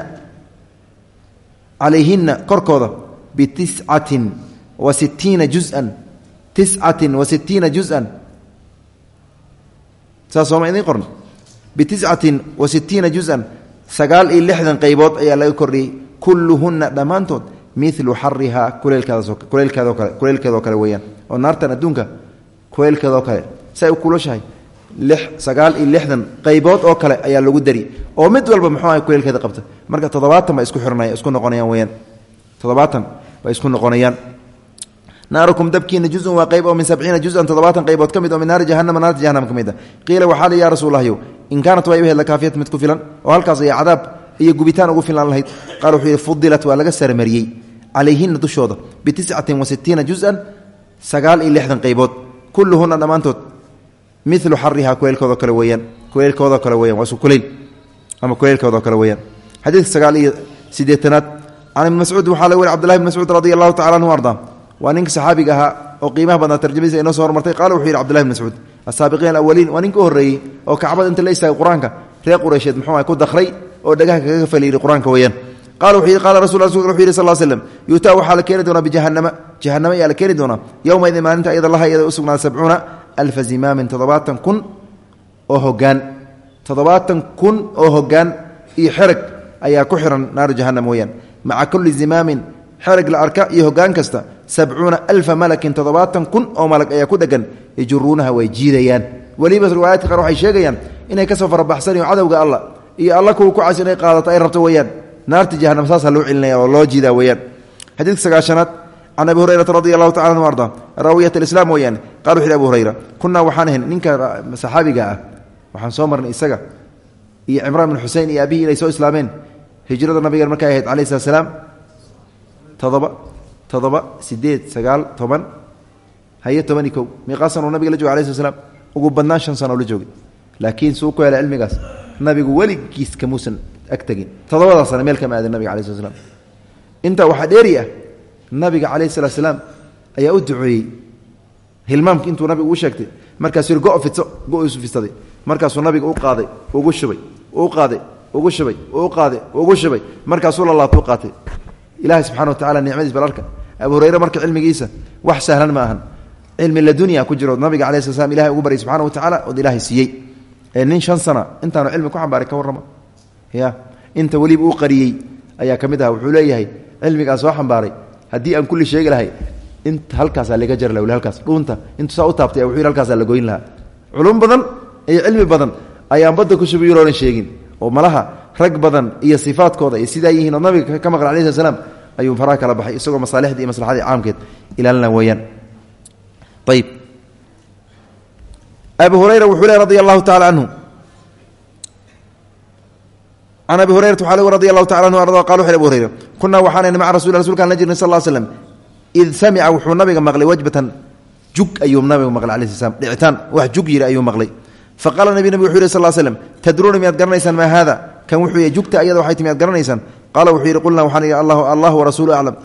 calayhina korkooda bitiscatin wa sitiina juzan. Tiscatin saas sooma idiin qorna bitiscatin wa sitiina juzan. Sagaal iyo lixdan qaybood ayaa laga kordhiyey kulluhunna dhammaantood milu xarihaa kuleelkeedoo kale weyaan oo naartan adduunka kuleelkeedoo kale. Say u kulushahay sagaal iyo lixdan qaybood oo kale ayaa lagu dari. Oo mid walba muxuu aha kuleelkeeda qabta? Marka toddobaatan ba isku xirnay isku noqonayaan weyaan toddobaatan bay isku noqonayaan naarukum dabkiina juzun waa qayb oo min sabciina juzan toddobaatan qaybood ka mid oo min naari jahanama naarta jahanam ka mid a qiila waxaa li ya rasuullahyow in kaanat waa ibaheed lakaafiyat mid ku filan oo halkaas ay cadaab iyo gubitaan ugu filan lahayd qaal wuxuu yidhi fudilat waa laga sarmariyey calayhina dushooda bitiscatin wa sitiina juzan sagaal iyo lixdan qaybood kulluhuna dhammaantood milu xarihaa kuleelkoodao kale weyaan kuleelkoodao kale weyan waa isku kuleyl ama kuleelkoodao kale weyaan xadiidka sagaal iyo sideetanaad can ibni mascuud waxaa la weri waa ninka saxaabiga ahaa oo qiimaha badnaa tarjamadiisa inoo soo hormartay qaala wuxuu yidhi cbdullahi bn mascuud asaabiqiin alawaliin waa ninka u horreeyey oo kacbada inta la istaagay qur'aanka reer qureysheed muxuu ah ku dakray oo dhagaha kaga faliiray qur'aanka weyaan qala wuxuu yidhi qala rasul wuxuu yidhi sal l slem yuutaa waxaa la keeni doonaa bijahanama jahanamo ayaa la keeni doonaa yowmaidin maalinta iyada laha iyada u sugnaa sabcuuna alfa zimaamin toddobaatan kun oo hogaan toddobaatan kun oo hogaan iyo xerag ayaa ku xihan naaru jahanam weyaan maca kulli zimaamin xerag la arka hogaan kasta sabcuuna alfa malakin toddobaatan kun oo malag ayaa ku dhegan yajuruunaha way jiidayaan. Weliba riwaayaadka qaar waxay sheegayaan inay ka soo farabaxsanayo cadowga alla iyo alla kuwa ku cas inay qaadato ay rabto weyaan naarta jahanam saasaa loo celinaya oo loo jiidaa weyaan xadiidka sagaashanaad can abi hurayrata radi allahu tacala anhu arda raawiyat alislaam weeyaane qala wuxu yhi abu hurayra kunaa waxaan ahayn ninka saxaabiga ah waxaan soo marnay isaga iyo cimraan bin xusein iyo abihi inay soo islaameen hijrada nabigan toddoba sideed sagaal toban haye toban iyo kow miiqaa nabiga la joga alay slat slam ugu badnaan shan sanoo la joogay. Laakiin suu ku hela cilmigaas. Nabigu weligiis kamuusan ag tegin toddobadaa sana meel kama aadin nabiga alai slat slam intaa waxaa dheeri ah nabiga calayh salat slaam ayaa u duceeyey. Hilmaamki intuu nabigu u sheegtay markaasuu go fidso go-iisu fidsaday markaasuu nabiga u qaaday ugu shubay u qaaday ugu shubay u qaaday ugu shubay. Markaasuu lalaabtuu qaatay ilaahay subxana wa tacala nicmadiis balarka abu hurayre marka cilmigiisa wax sahlan ma ahan. Cilmi ladunya ku jiro nabiga cala sla slam ilahay ugu baryay subxana wa tacala ood ilaahay siiyey. Ee nin shan sana intaanu cilmi ku xambaaray ka warrama ya inta weliba uu qariyey ayaa ka aha wuxuu leeyahay cilmigaa soo xambaaray. Haddii aan kulli sheegi lahay inta halkaasaa laga jari laha halkaas. Dhuunta intuu saa u taabtay wuxuu yidhi la goyn lahaa. Culum badan iyo cilmi badan ayaan badda ku shubi yuroonan sheegin. Oo malaha rag badan iyo sifaadkooda iyo sidaa yihiin nabiga ka maqla alai slam ayuu faraha kala baxay isagoo masaalixdii iyo maslaxadii caamkeed ilaalina weeyaan. Ayib abu hurayra wuxuu le radi allahu tacala canhu can abi hurayrata waxa lg radi anhu arda qala wuxu abu hurayra kunaa waxaanayna maca rasul rasulkaan la jirnay sal l slam id samica nabiga maqlay wajbatan jug ayuu nabiga maqlay alai sl slam dhicitaan wax jug yidhi ayuu maqlay. Faqala nabi nabig wuxu yhi sal slm tadruuna miyaad garanaysaan maa kan wuxuu jugta ayada waxay ti miyaad garanaysaan. Qaala wuxuu yidhi qulnaa waxaan yidhi allahu warasuulu aclam.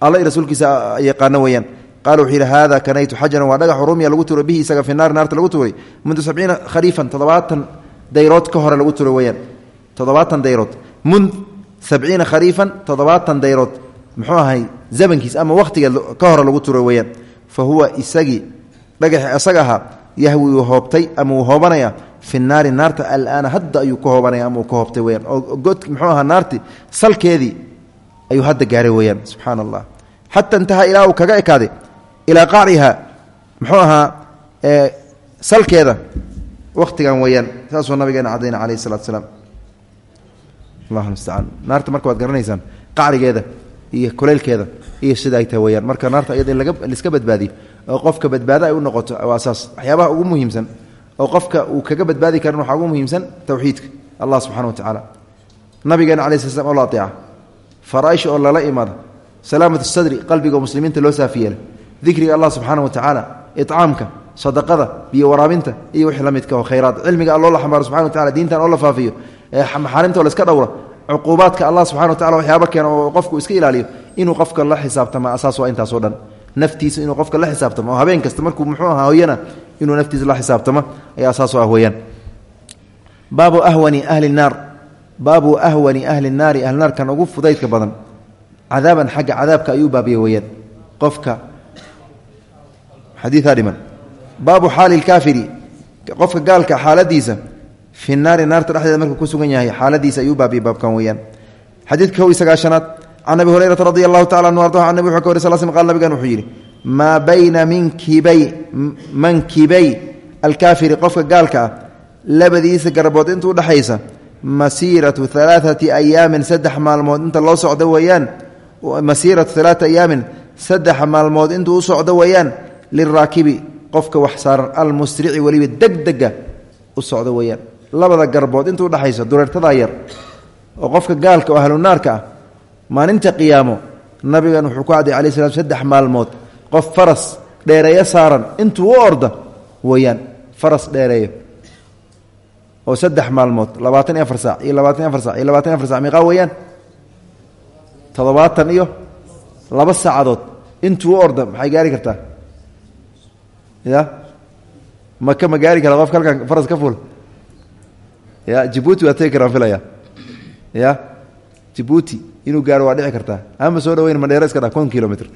Alla i rasuulkiisa yaqaano weeyaan. Qala wuxuu yidhi haada kanaytu xajaran waa dhagaxu rumya lagu tuuray bihi isaga fi naari naarta lagu tuuray. Mundu sabciina khariifan toddobaatan dayrood ka hore lagu tuuray weyaan toddobaatan dayrood. Mund sabciina khariifan toddobaatan dayrood. Muxuu ahay zamankiis ama wakhtigeed ka hore lagu tuuray weyaan fa huwa isagii dhagaxi isaga yahwi hoobtay ama hoobanaya fi naari naarta alaana hadda ayuu ka hoobanaya ama uu ka hoobtay weyaan oo god muxuu ahaa naarti salkeedii ayuu hadda gaaray weyaan subxaana allah intaha ilaa uu kaga ekaaday ilaa qacriha muxuu ahaa salkeeda wakhtigan weeyaan saasuu nabigeena cadayna calayh salatu salaam. Allahu mustacaan naarta marka waad garanaysaan qacrigeeda iyo kuleylkeeda iyo sida ay tahay weyaan marka naarta iyada in laiska badbaadiyo qofka badbaado ay u noqoto waa saas waxyaabaha ugu muhiimsan oo qofka uu kaga badbaadi karan waxaa ugu muhiimsan towxiidka allah subxana wa tacaala nabigeena cala sl slam oo la ateeca faraaisha oo lala imaada salaamat sadri qalbiga muslimiinta loo saafiyeela dikriga allah subxaana wa tacaala icaamka sadaqada biyo waraabinta iyo wixii la midka oo khayraad. Cilmiga alloo la wa tacala diintan oo la faafiyo maxaarimta oo iska dhowra cuquubaadka allah subxana wa tacala waxyaaba keena oo qofku iska ilaaliyo. Inuu qofka la xisaabtama asaas waa intaasoo dhan. Naftiisa inuu qofka la xisaabtamo habeen kasta markuu muxuu ahaa inuu naftiisa la xisaabtamo ayaa asaasoo ah weeyaan. Baabu ahwani ahli naar baabu ahwani ahli naari ahli naarkan ugu fudaydka badan cadaaban xagga cadaabka ayuu baabiya weeyaan. Qofka xadiiaa dhiman. Baabu xaali lkaafiri qofka gaalka xaaladiisa fi naari naarta dhexdeeda markuu ku sugan yahay xaaladiisa ayuu baabiya baabkan weeyaan. Xadiidka kow iyo sagaashanaad can abi hurayrata radi allahu tacala anu arda an nabig wuxuu ka wari sal sl qal nabigan maa bayna mankibay alkaafiri qofka gaalka ah labadiisa garbood inta udhexaysa masiiratu alaaati ayaamin saddex maalmood inta loo socdo weeyaan masiiratu alaata ayaamin saddex maalmood intuu u socdo weeyaan liraakibi qofka wax saaran almusrici weliba degdega u socdo weeyaan. Labada garbood inta udhexaysa dureertadaa yar oo qofka gaalka oo ahlunaarka ah maalinta qiyaamo nabigan wuxuu ku cadday alai slam saddex maalmood qof faras dheereeyo saaran intuu u orda weeyaan faras dheereeyo. Oo saddex maalmood labaatan iyo afar saac iyo labaatan iyo afar sac iyo labaatan iyo afar sac meeqaa weeyaan toddobaatan iyo laba saacadood intuu u orda maxay gaari kartaa? Ya? Maka ma gaari kara qofka halkan faras ka fuul? Ya jibuuti waa tegi karaan filaya. Ya? Jibuuti inuu gaaro waa dhici kartaa. Ama soo dhaweyn madheero iska dha kon kilomitr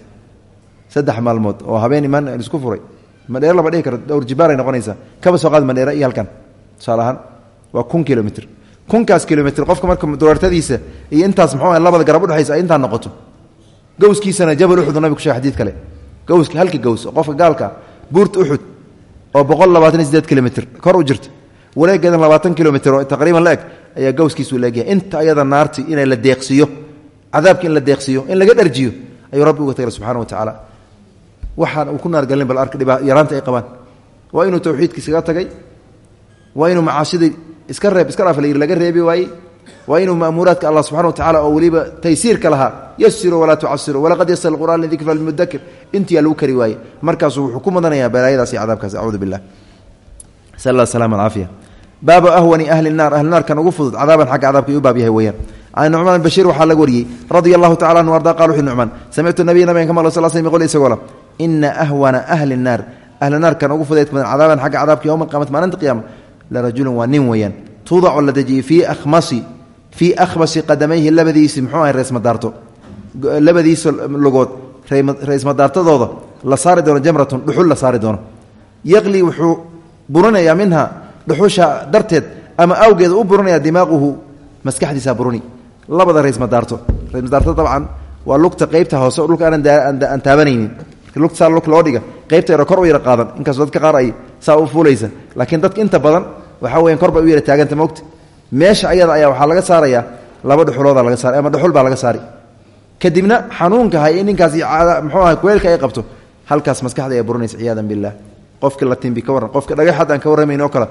saddex maalmood oo habeen imaan isku furay. Madheero lama dhihi karo dhowr jibaaray noqonaysaa. Kaba soo qaad madheero iyo halkan. Tusaale ahaan waa kun kilomitr kunkaas kilomitr qofka marka dureertadiisa iyo intaas muxuu labada garab udhexaysa ay intaa noqoto. Gowskiisana jabal uxud nabig ku sheeg xadiid kale. Gowski halka gows qofka gaalka buurta uxud oo boqol labaatan sideed kilomitr kor u jirta. Wareegeedan labaatan kilomitr oo taqriiban la eg ayaa gowskiisu leegyahay inta ayada naarti inay la deeqsiiyo cadaabki in la deeqsiiyo in laga dharjiyo ayuu rabbi uga tagay subxana wa tacaala waxaan uu ku naargalin bal dhibaa yaraanta ay qabaan. Waa inuu tawxiidka iskaga tagay waa inuu macaasida iska reeb iska dhaaf la yidhi laga reebi waayey waa inuu ma'muuraadka allah subxana wa tacala oo weliba taysiirka lahaa. Yasiru walaa tucasiru walaqad yasara alqur'an lidikra lilmudakir intiyaa lagu kari waaye markaasuu wuxuu ku mudanayaa balaayadaas iyo cadaabkaas acuudu billah sal allah salama alcaafiya baabu ahwani ahli naar. Ahli naarkan ugu fudud cadaaban xagga cadaabka uu baab yahay weeyaan. Can nucmaan bashiir waxaa laga wariyey radia allahu tacala anhu arda qal wuxuu nucmaan samictu nabiya nabigan ka maqla sal slm qol isagoo la ina ahwana ahli naar. Ahli naarkan ugu fudaydka badan cadaaban xagga cadaabka yowma alqiyamati maalinta qiyaama larajulun waa nin weeyaan. Tuudacu la dejiyey fii akhmasi fii akhmasi qadamayhi labadiisi muxuu ahay reesmadaarto labadiisa lugood reesmadaartadooda la saari doono jamratun dhuxul la saari doono. Yaqli wuxuu burinayaa minha dhuxusha darteed ama awgeeda u burinaya dimaaquhu maskaxdiisa buruni. Labada reesmadaarto reesmadaarto dabcan waa lugta qeybta hoose oo dhulka aanaan taabanaynin lugta saa lug loo dhiga qeybta yaro kor u yara qaadan inkastoo dadka qaar ay saa u laakiin dadka inta badan waxaa weyan kor bay u yara taaganta mogta meesha ayada ayaa waxaa laga saarayaa laba dhuxulooda laga saara ama dhuxul baa laga saari. Kadibna xanuunka hay ninkaas mxuu aha kuweelka ay qabto halkaas maskaxda ay burinaysa ciyaadan bilah qofka la timbi ka warran qofka dhagaxad aan ka warramayn oo kale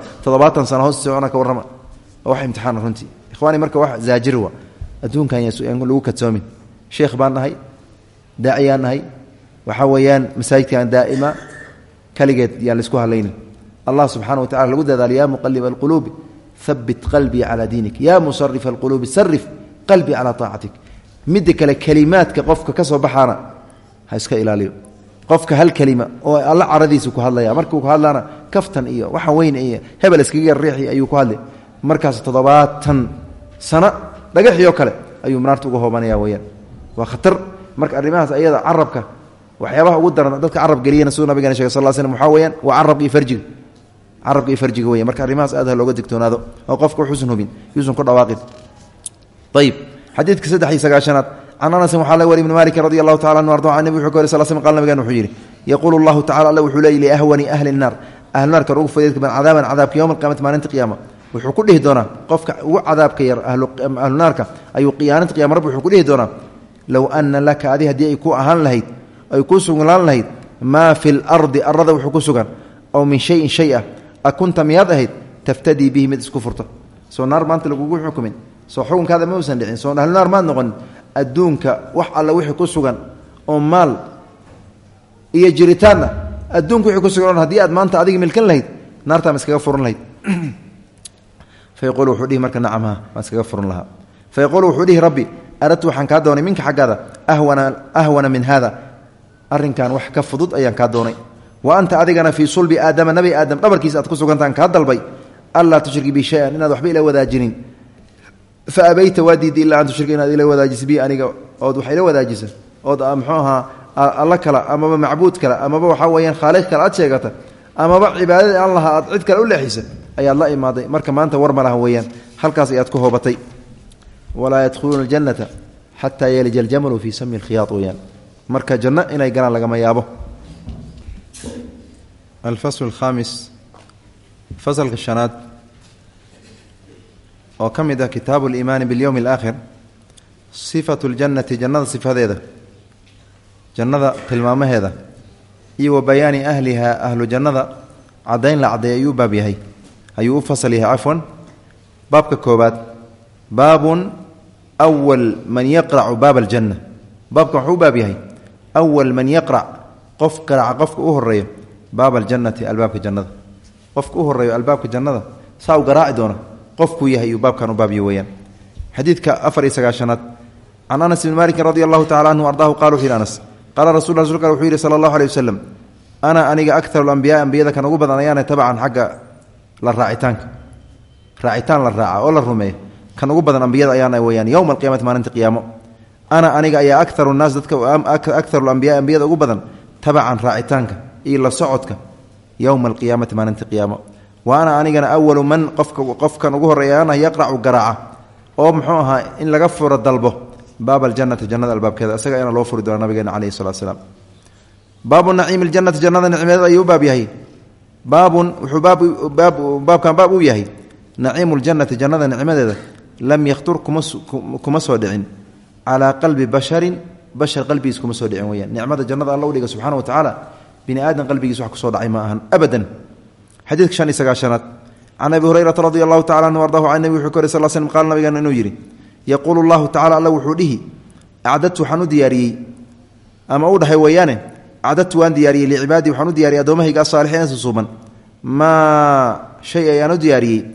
sano hoos socona ka warrama. Wax imtixaana runtii. Ikhwaani marka wax zaajir wa adduunkan lagu kadsoomin. Sheekh baan nahay daaciyaan nahay waxaa weeyaan masaajidkan daa'ima kaligeed yaan la isku hadlaynin allah subxana wa tacala lagu dadaalo yaa muqaliba alquluubi habit qalbii calaa diinik. Yaa musarifa alquluubi sarif qalbii calaa taacatik. Midda kale kelimaadka qofka ka soo ha iska ilaaliyo. Qofka hal kelima oo alla caradiisa ku hadlaya markuu ku hadlaana kaftan iyo waxa weyn iyo hebel iskaga yar riixi ayuu ku hadlay. Markaas toddobaatan sano dhagaxioo kale ayuu naarta uga hoobanaya weyaan waa khatar. Marka arrimahaas ayada carabka waxyaabaha ugu daran dadka carab geliyana siduu nabigana shegay sal slm waxaa weyaan waa carabka iyo farjiga farjiga weyan marka arrimahaas aad looga digtoonaado oo qofka wuxuusan hubin yuusan ku dhawaaqin. Ayib xadiidka saddex iyo sagaashanaad. Can anasin waxaa laga wari ibni maliki radi allahu tacala arda nebi wuxuu ka wari sal sl qal nabigan wuxuu yidhi yaquulu allahu tacala fudaydka badan cadaaban cadaabka yowma alqiyamati maalinta qiyaama. Wuxuu ku dhihi doonaa qofka ugu cadaabka yar ahlu naarka ayuu qiyaaninta qiyama rabbi wuxuu ku dhihi doonaa low ana laka adi haddii ay lahayd ay ku sugnaan lahayd maa fi lardi arada wuxuu ku sugan ow min shayin shay ah a kunta miyaad ahayd taftadii bihi mid isku furta soo naar maanta lagugu xukumin soo xukunkaada ma uusan dhicin soo ahlu naar maad noqonin adduunka wax alla wixii ku sugan oo maal iyo jiritaanna adduunka wixii ku sugan haddii aad maanta adiga milkan lahayd naartaa ma iskaga furan lahayd. Fayaqulu wuxuu dhihi marka nacam maan iskaga furan lahaa. Fayaqulu wuxuu rabbi aradtu waxaan kaa doonay minka xaggaada ahwana ahwana min haada arrinkan wax ka fudud ayaan kaa doonay. Wa anta adigana fii sulbi aadama nabi aadam dhabarkiisa aad ku sugantaan kaa dalbay. Allaa tushriki bi shay-an inaad waxba ila wadaajinin. Fa abayta waa diiday an tushrika inaad ila wadaajisa bi aniga ood wax ila wadaajisa ood muxuu ahaa alla kale amaba macbuud kale amaba waxaa weyaan khaaliq kale aad sheegata amaba cibaadadii aan lahaa aad cid kale u leexisa ayaad la imaaday. Marka maanta war ma laha halkaas ayaad ku hoobatay. Walaa yadkhuluuna aljannata xataa yalija aljamalu fii sami lkhiyaad weyaan marka janno inay galaan lagama yaabo. Alfasl alkhamis fasalka shanaad oo ka mid ah kitaabu liimaani bilyowmi alaakhir sifatu ljannati jannada sifadeeda jannada tilmaamaheeda iyo wa bayaani ahlihaa ahlu jannada caddayn la caddeey ayuu baab yahay. Ayuu u fasal yahay cafwan. Baabka koobaad baabun awal man yaqracu baaba aljanna. Baabkan wuxuu u baab yahay awal man yaqrac qof qaraca qofka u horeeyo baaba aljannati albaabka jannada qofka u horeeyo albaabka jannada saa u garaaci doona qofkuu yahay baabkan u baabyo weyaan xadiidka afar iyo sagaashanaad can anas allahu tacala anhu ardaahu qala wuxu anas qaala rasul rasulka wuxuu yidhi sala allahu aley wasalam ana aniga aktaru lambiyaa ambiyada kan ugu badan ayaana tabacan xagga la raacitaanka raacitaan la raaca oo la rumeeya kan ugu badan ambiyada ayaana weyaan yowma alqiyamati maalinta qiyaamo ana aniga ayaa akaru naas dadka akaru ambiya ambiyada ugu badan tabacan raacitaanka iyo la socodka yowma alqiyaamati maalinta qiyaamo. Wa ana anigana awalu man qofka qofkan ugu horeeyaana yaqracu garaaca. Oo muxuu ahaa in laga furo dalbo baab aljannati jannada albaabkeeda. Isaga ayaana loo furi doona nabigeena caleyhi salatu slaam baabu naciimi ljannati jannada nicmeeda ayuu u baab yahay. Baabun wuxuu baabkan baab u yahay. Naciimu ljannati jannada nicmadeeda lam yakhtur kuma soo dhicin calaa qalbi basharin bashar qalbigiis kuma soo dhicin weyaan nicmada jannada alla udhiga subxana wa tacaala bini aadan qalbigiis wax ku soo dhacay ma ahan abadan xadiidka shan iyo sagaashanaad can abi hurayrata radi allahu tacala anhu ardahu can nebi wuxuu ka ory sal slm qaala nabigeena inuu yidhi yaquulu llahu tacala alla wuxuu dhihi acdadtu waxaan u ama u dhahay weeyaane acdadtu waan diyaariyey licibaadii waxaan u diyaariyey addoommahayga asaalixiin susuuban maa shay ayaan u diyaariyey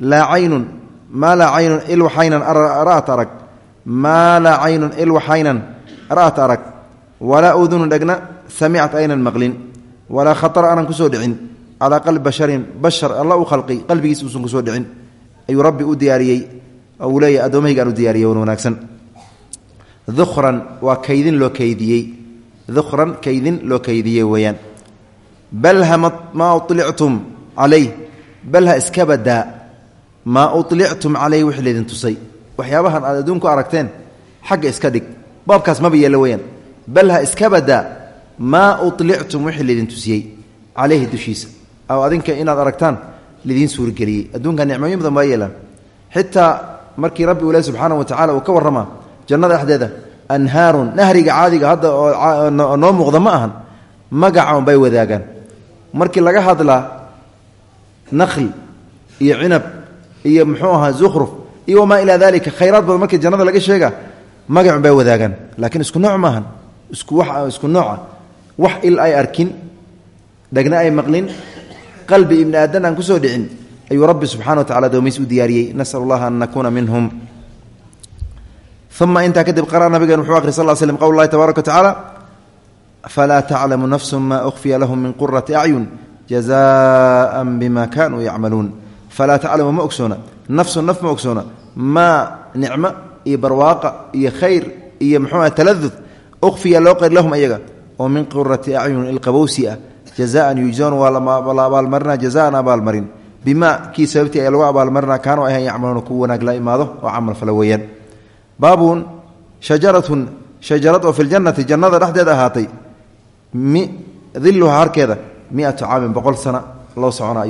laa caynun maa laa caynun ilwaxaynan ra'at arag maa laa caynun ilwaxaynan ra'at arag. Walaa udunun dhegna samicat aynan maqlin. Walaa khatara aanan ku soo dhicin. Calaa qalbi basharin bashar alla u khalqi qalbigiis uusan ku soo dhicin. Ayuu rabbi u diyaariyey uu leeyahy addoommahayga aan u diyaariyey wan wanaagsan. Dukhran waa kaydin loo kaydiyey. Dukhran kaydin loo kaydiyey weeyaan. Balha maa ulictum calayh balha iska badaa maa ulictum calayh wixii laydin tusay waxyaabahan aad adduunku aragteen xagga iska dhig. Baabkaas maba yeella weyaan balha iska badaa maa ulictum wixii laydin tusiyey calayhi dushiisa. Aw adinka inaad aragtaan lidiin suurageliyey adduunka nicmooyin badan baa yeelaan. Xitaa markii rabbi ule subxaana wa tacala uu ka warramaa jannada dhexdeeda anhaarun nahriga caadiga hadda oo noo muuqda ma ahan magaca unbay wadaagaan. Markii laga hadlaa nakhl iyo cinab iyo muxuu ahaa zukhruf iyo wamaa ilaa dalika khayraad badan markii jannada laga sheega magac unbay wadaagaan. Laakiin isku nooc maahan. Isku wa isku nooca wax il ay arkin dhegna ay maqlin qalbi ibni aadan aan ku soo dhicin ayuu rabbi subxana wa tacala doomiys u diyaariyey. Nasal allaha an nakuuna minhum. Uma intaa kadib qara nabigeen wuxuu akhri sal slm qowl اllahi tabaaraka watacaala falaa taclamu nafsu ma ukhfiya lahum min qurati acyun falaa taclamu ma ogsoona nafsun naf ma ogsoona maa nicmo iyo barwaaqa iyo khayr iyo muxuuah taladud ukhfiya loo qari lahum ayaga oo min qurati acyun ilqabowsi ah jazaan yujzaun waa la abaalmarina jazaan abaalmarin bima kii sababtii ay lagu abaalmarina kaanuu ahan yacmaluuna ku wanaag la imaado oo camal fala weeyaan baabun shajaratun shajarad oo fi ljannati jannada dhexdeeda ahaatay diluhaa harkeeda miatu caamin boqol sana loo socona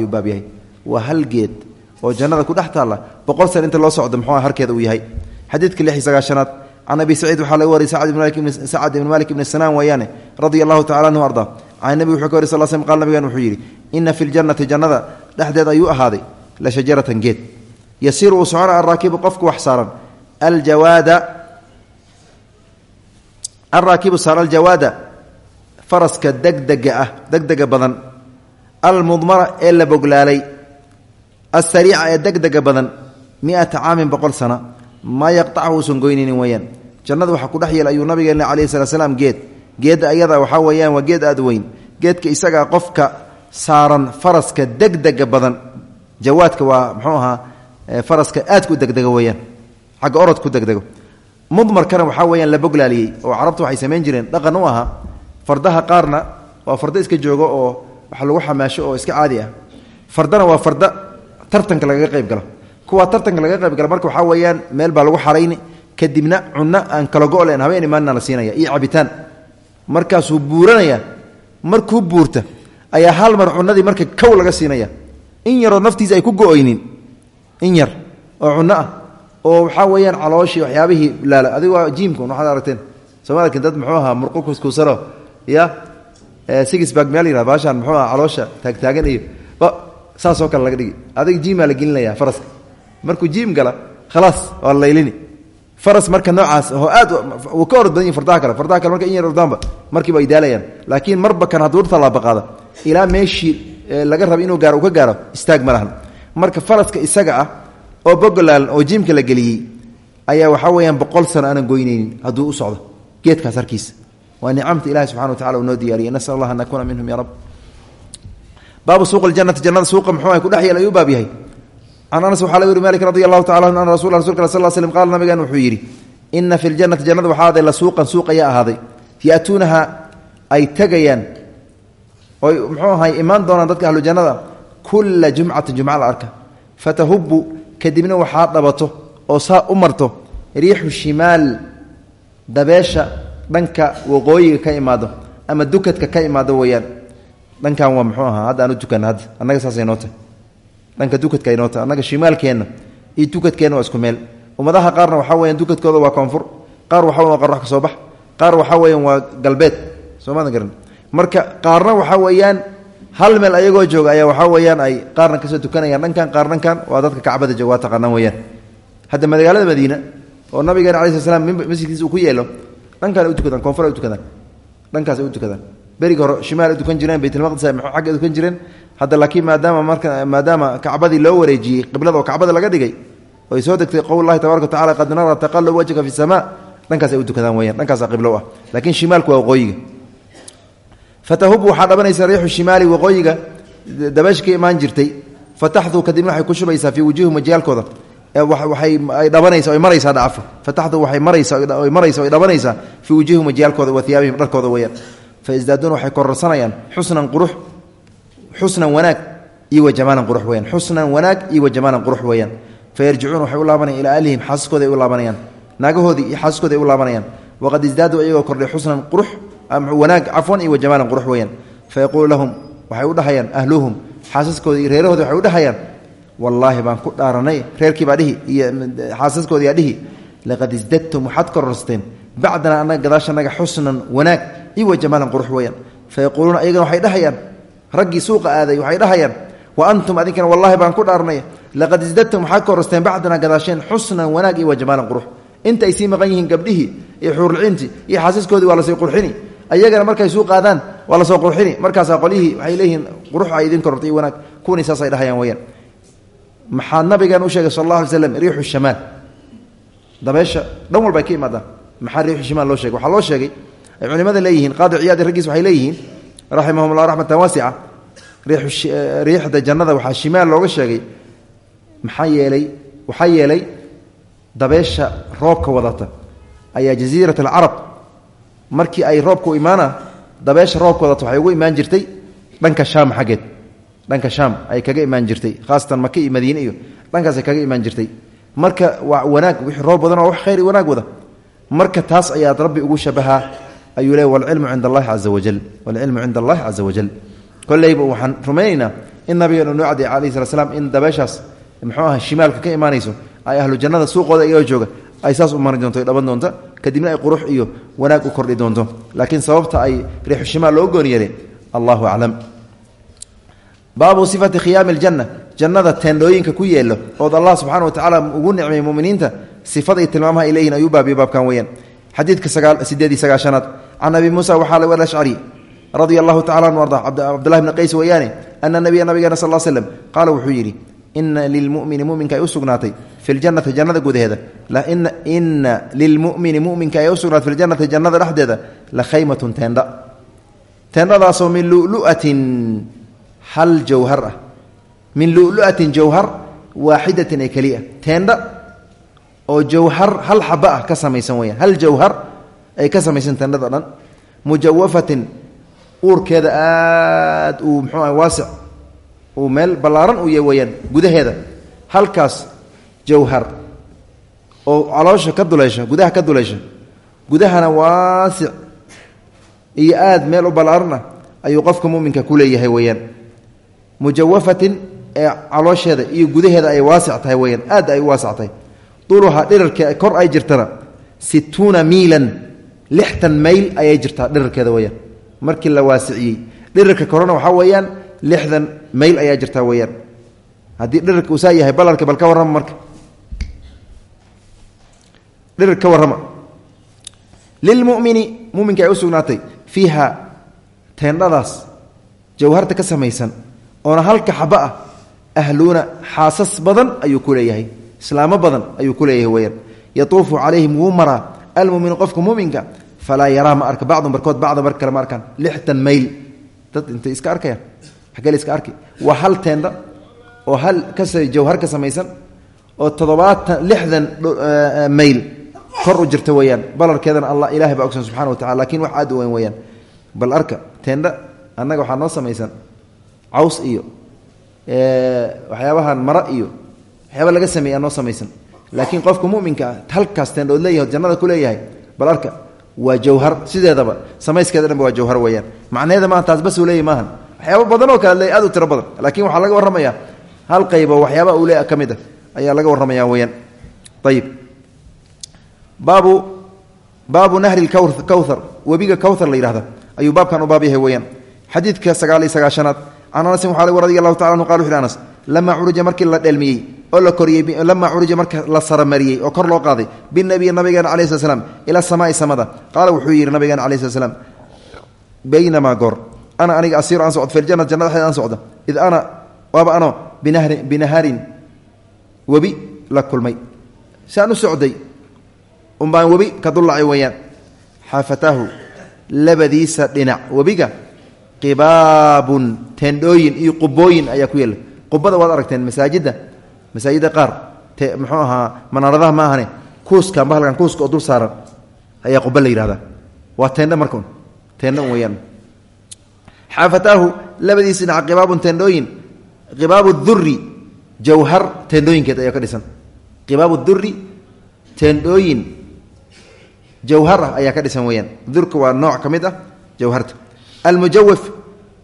waa hal geed oo jannada ku dhex taalla boqol sana inta loo socdo muxuu harkeeda uu yahay. Xadiidka lix iyo sagaashanaad can abi saciid waxaa laga wariyay sacad ibn malik ibni sanaan weeyaane radia allahu tacala anhu arda. Can nebigu wuxuu ka wary sal sl qal nabigan wuxuu yidhi ina fi ljannati jannada dhexdeeda ayuu ahaaday la shajaratan geed. Yasiiru uu socona alraakibu qofku wax saaran. Aljawaada alraakibu saara aljawaada faraska degdega ah degdega badan. Almudmara ee la alsariica ee degdega badan miata caamin boqol sana maa yaqtachu uusan goynaynin weeyaan jannada waxaa ku dhex yeel ayuu nabigeena calayhi sala slaam geed geedda ayada waxaa weeyaan waa geed aada weyn geedka isagaa qofka saaran faraska degdega badan jawaadka waa muxuu ahaa faraska aadka u degdega weeyaan xagga orod ku degdego mudmarkana waxaa weyaan la boglaaliyey oo carabtu waxay samayn jireen dhaqan u fardaha qaarna waa fardo iska joogo oo wax lagu xamaasho oo iska caadi ah fardana waa farda tartanka lagaga qayb galo. Kuwaa tartanka lagaga qayb gala marka waxaa weeyaan meel baa lagu xarayni kadibna cunno aan kala go len habeen imaanna la siinaya iyo cabitaan. Markaasuu buuranaya markuu buurta ayaa hal mar cunadii marka kow laga siinaya. In yaroo naftiisa ay ku go-oynin in yar oo cunno ah oo waxaa weeyaan calooshii waxyaabihii laala adigoo jiimka waxaad aragteen. Sooma dad muxuu ahaa murqu kuskuusano ya sigisbag meel yihah baashaan muxuu aha caloosha taagtaagan iyo saasoo kale laga dhigi adig jiimaa la gelinaya faraska markuu jiim gala khalaas waa laylini faras marka noocaas oo aad ka orod badan kale marka in yar ordaanba markiiba ay laakiin marba kan hadduu tallaabaqaada ilaa meeshii laga raba inuu gaaro uu gaaro istaag ma marka faraska isaga ah oo bogolaalan oo jiimka la geliyey ayaa waxaa weeyaan boqol sano aanan goynaynin hadduu u socdo geedkaas harkiisa. Waa nicamta ilahi subxana wa tacala uu noo diyaariyay nasal allah an nakuuna minhum ya rab baabu suuq janati jannada suuqa muxuu ku dhex yeel ayuu baab yahay. Can anas waxaa laga weri malik radi allahu tacala an rasul rasulka sal slm qaala nabigan wuxuu yidhi ina fi ljanati jannada waxaa ahaaday la suuqan suuq ayaa ahaaday. Ya'tuunaha ay tegayaan oy muxuu ahay imaan doonaan dadka ahlu jannada kula jumcatin jumca la arka. Fatahubu kadibna waxaa dhabato oo saa u marto riixu shimaal dabeesha dhanka waqooyiga ka imaado ama dukadka ka imaado weeyaan dhankan waa muxuu ahaa? Hadda aan u tukana hadda annaga saasay noo tahy dhanka dukadka ay noo tahy annaga shimaalkeenna iyo dukadkeenna waa isku meel. Ummadaha qaarna waxaa weeyaan dukadkooda waa koonfur. Qaar waxa weyan waa ka soo bax. Qaar waxaa weeyaan waa galbeed. Soo maadan garan. Marka qaarna waxaa weeyaan hal meel ayagoo jooga ayaa waxaa weeyaan ay qaarna ka soo tukanayaan dhankan qaar dhankan waa dadka kacbada jooga waa taqaanaan weyaan hadda magaalada madiina oo nabigeena alai sl slam masjidkiisa uu ku yeelo dhankaan u tukadaan koonfur ay u tukadaan dhankaas ay u tukadaan beriga hore shimaal ay tukan jireen baytulmaqdis ay muxuu xagga tukan jireen? Hadda laakiin maadaama marka maadaama kacbadii loo wareejiyey qiblada oo kacbada laga dhigay oy soo degtay qowl llahi tabaraka wa tacala qad nara taqalub wajhaka fi samaa dhankaas ay u tukadaan weyaan dhankaasa qiblo ah. Laakiin shimaalku waa waqooyiga. Fatahubu waxaa dhabanaysa shimaali waqooyiga dabeesha ka imaan jirtay. Fataxdu kadibna waxay ku shubaysaa fii wujuuhim wajiyaalkooda waay ay dhabanaysa oy maraysaa dhacafo. Fataxdu waxay maraysa oy dhabanaysaa fii wujuuhim wajiyaalkooda wa hiyaabihim dharkooda weyaan fa isdaaduuna waxay kororsanayaan xusnan qurux xusnan wanaag iyo wa jamaalan qurux weyaan xusnan wanaag iyo wa jamaalan qurux weeyaan fa yarjicuuna waxay u laabanayaan ilaa ahlihim xaasaskooda ay u laabanayaan naagahoodii iyo xaasaskooda ay u laabanayaan waqad isdaaduu iyagoo kordhay xusnan qurux wanaag cafwan iyo jamaalan qurux weeyaan fa yaquulu lahum waxay u dhahayaan ahluhum xaasaskooda iyo reerahooda waxay u dhahayaan wallaahi baan ku dhaaranay reerkiibaa dhihi iyo xaasaskoodiyaa dhihi laqad isdadtum waxaad kororsateen bacdana annaga gadaashanaga xusnan wanaag iyo wa jamaalan qurux weeyaan. Fa yaquuluuna ayagana waxay dhahayaan raggii suuqa aaday waxay dhahayaan wa antum adinkana wallahi baan ku dhaaranay laqad isdadtum waxaad kororsateen bacdana gadaasheen xusnan wanaag iyo wa jamaalan qurux. Inta ay sii maqan iyo xuurlciintii iyo xaasaskoodii waa la sii qurxini. Ayagana markay suu qaadaan waa la soo qurxini. Markaasaa qolyihii waxay leeyihiin qurux ay idin korortay wanaag. Kuwani saasay dhahayaan weyaan maxaa nabigan u sheegay sal allah alay riixu shamaal. Dabeesha dhan walba ay maxaa riixu shimaal loo sheegay? Waxaa loo sheegay ay culimada leeyihiin qaadi ciyaadi raggiis waxay leeyihiin raximahum llah raxmatan waasica riixda jannada waxaa shimaal looga sheegay maxaa yeelay waxaa yeelay dabeesha roobka wadata ayaa jasiirat alcarab markii ay roobka u imaana dabeesha roobka wadata waxay ugu imaan jirtay dhanka shaam xaggeed. Dhanka shaam ay kaga imaan jirtay khaasatan maka iyo madiine iyo dhankaasay kaga imaan marka waa wanaag wixii roob badan oo wax khayr wanaag wada marka taas ayaad rabbi ugu shabahaa ayuu leey walcilmu cinda allahi caza wajal walcilmu cinda allahi caza wajal kolleyba waxaan rumaynaynaa in nabigeenu noo cadey calayhi slat slam in dabeeshaas muxuu aha shimaalka ka imaanayso ay ahlu jannada suuqooda iyagoo jooga ay saas u mari doonto dhaban doonta kadibna ay qurux iyo wanaag u kordhi doonto. Laakiin sababta ay riixu shimaal loo goon yeelay allahu aclam. Baabu sifati khiyaami aljanna jannada teendhooyinka ku yeelo ood allah subxana wa tacala ugu nicmay muminiinta sifada iyo tilmaamaha ay leeyihiin ayuu baabiyo weyaan xadiidka sideed iyo sagaashanaad can abi muusa waxaa laga ashcari radia allahu tacala anu arda cabdullahi bni qays weeyaane ana nabiya nabigeena sal slem qaala wuxuu yidhi ina lilmumini muminka ay u sugnaatay fi ljannati jannada gudaheeda. Ina lilmumini muminka ay u sugnaatay fi ljannati jannada dhexdeeda la khaymatun teendha teendhadaasoo min lulu'atin hal jawhar ah. Min lulu'atin jawhar waaxidatin ee keliya oo jawhar hal xaba ah ka samaysan weyaan hal jawhar ay ka samaysan teendhada dhan mujawafatin uurkeeda aad uu muxuu ah waasic. Uu meel ballaaran uu yahy weyaan gudaheeda. Halkaas jawhar. Oo caloosha ka duleysha gudaha ka duleysha. Gudahana waasic. Iyo aad meel u ballaarana ayuu qofka muminka ku leeyahay weyaan mujawafatin ee caloosheeda iyo gudaheeda ay waasic tahay weyaan aad ay u waasic tahay duluhaa dhirarka kor ay jirtana situuna miilan lixtan mayl ayay jirtaa dhirarkeeda weyaan markii la waasiciyey dhirarka korona waxaa weeyaan lixdan mayl ayaa jirtaa weyaan haddii dhirarka uusaa yahay balarka bal ka warrama marka. Dhirar ka warrama. Lilmumini muminka ay u sugnaatay fiiha teendhadaas jawharta ka samaysan oona halka xaba ah ahluuna xaasas badan ayuu ku leeyahay islaamo badan ayuu ku leeyahay weyaan yatuufu calayhim wuu maraa almuminu qofka muminka falaa yaraa ma arka. Bacdum barkood bacda mar kale ma arkaan. Lixdan dad intay iska arkayaan? Xaggee la iska arki? Waa hal teendha oo hal kas jawhar ka samaysan oo toddobaatan lixdan mayl. Kor u jirta weyaan balarkeedana allah ilahay baa ogsan subxana wa tacala laakiin wax aad weyn weyaan bal arka teendha annaga waxaa noo samaysan caws iyo waxyaabahan mara iyo waxyaaba laga sameeya noo samaysan. Laakiin qofka muminka ah halkaas teendhood leeyahay jannada ku leeyahay bal arka waa jawhar. Sideedaba samayskeeda waa jawhar weyaan macnaheeda maaha taas bas uu leeyahy maahan. Waxyaaba badan oo kale le aad u tiro badan. Laakiin waxaa laga warramaya hal qaybo waxyaaba uu le ka a ayaa laga warramaya weyaan ayib baabu baabu nahri kawthar. Webiga kawthar la yihahda ayuu baabkan u baab yahay xadiidka sagaal iyo sagaashanaad can anasin waxaa lg radi allahu taala anu qala wuxu anas markii la dheelmiyey oo la koriyey lamaa curija marka la saramariyey oo kor loo qaaday binabiyi nabigeena calayi slat slam ila samaai samada. Qaala wuxuu yidhi nabigeena calayi slat slam baynamaa goor ana aniga asiiru aan socdo filjanat jannada xeed aan socdo. Id ana waaba ano binahri binaharin webi la kulmay. Saan u socday umbaan webi ka dullacay weeyaan. Xaafataahu labadiisa dhinac webiga qibaabun tendhooyin iyo qubooyin ayaa ku qubada waad aragteen masaajidda masaajidda qaar te muxuu ahaa manaaradaha ma ahane kuuska bahalkan kuuska oo dul saaran ayaa quba la yihahdaa waa teendho markaun teendho un weyaan xaafataahu labadiisa dhinac qibaabu duri jawhar teendhooyinkeed ayaa ka dhisan. Qibaabu duri teendhooyin jawhar ah ayaa ka dhisan weyaan durka waa nooc ka mid ah jawharta.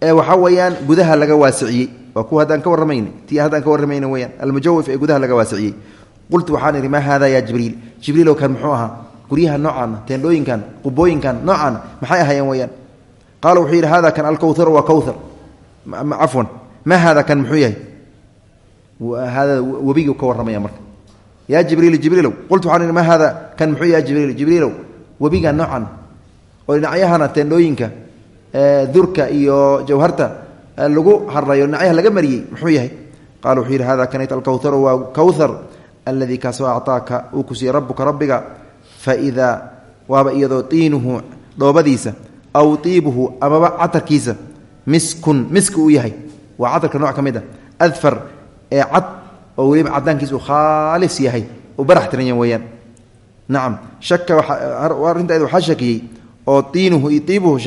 Ee waxaa weeyaan gudaha laga waasiciyey waa kuwa haddaan ka warramayna ti haddaan ka warramayna weyaan almujawaf ee gudaha laga waasiciyey. Qultu waxaan idhi maa hada ya jibriil? Jibriilow kan muxuu ahaa? Guryaha noocaana teendhooyinkan qubooyinkan noocaana maxay ahaayeen weyaan qaala wuxuu yidhi hada kan alkowthar waa kowthar cafwan maa hada kan muxuu yahay? Hada webigu ka warramaya marka. Ya jibriil jibriilow. Qultu waxaan idhi maa hada kan muxuu ya jibriil? Jibriilow webiga noocan oo dhinacyahana teendhooyinka durka iyo jawharta lagu harayo dhinacyaha laga mariyey muxuu yahay? Qala wuxuu hada kanayt alkowharu waa kowthar aladii kaasoo acطaaka uu ku rabuka rabbiga faidaa waaba iyadoo tiinuhu dhoobadiisa aw tiibuhu amaba catarkiisa miskun miski uu yahay. Waa catarka ka mid a adfar ee cad oo weliba cadaankiisa uu khaalis yahay uu barax tiranyan weeyaan. Nacam shaka arrintaed waxaa shakiyey oo tiinuhu iyo tiibuhu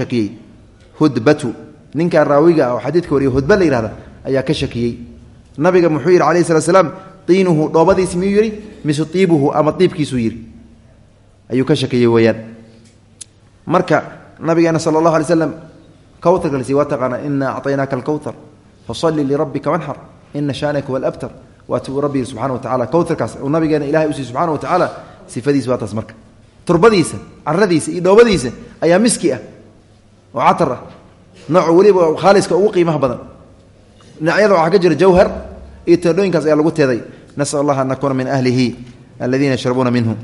hudbatu ninkaa raawiga ah oo xadiidka wariya hudba la yihahda ayaa ka shakiyey. Nabiga muxuu yidhi alayh slat slam tiinuhu dhoobadiisi miyuu yidhi? Mise ama tiibkiisuu yidhi? Ayuu ka shakiyey weeyaan. Marka nabigeena sala allahu alay slam kowtarka lasiiy waa taqaana ina acطaynaaka alkowtar fasalli lirabbika wanxar ina shaanaka walabtar waatuu rabbi subxana wa tacala kowtarkaas uu nabigeena ilahay usiiy subxana wa tacaala sifadiisa waa taas marka. Turbadiisa caradiisa iyo dhoobadiisa ayaa miski ah oo catar ah nooc weliba khaaliska ugu qiimaha badan. Dhinacyada waxaa ka jira jawhar iyo teedhooyinkaas ayaa lagu teeday. Nasal allah an nakuuna min ahlihi aladiina yashrabuuna minhu.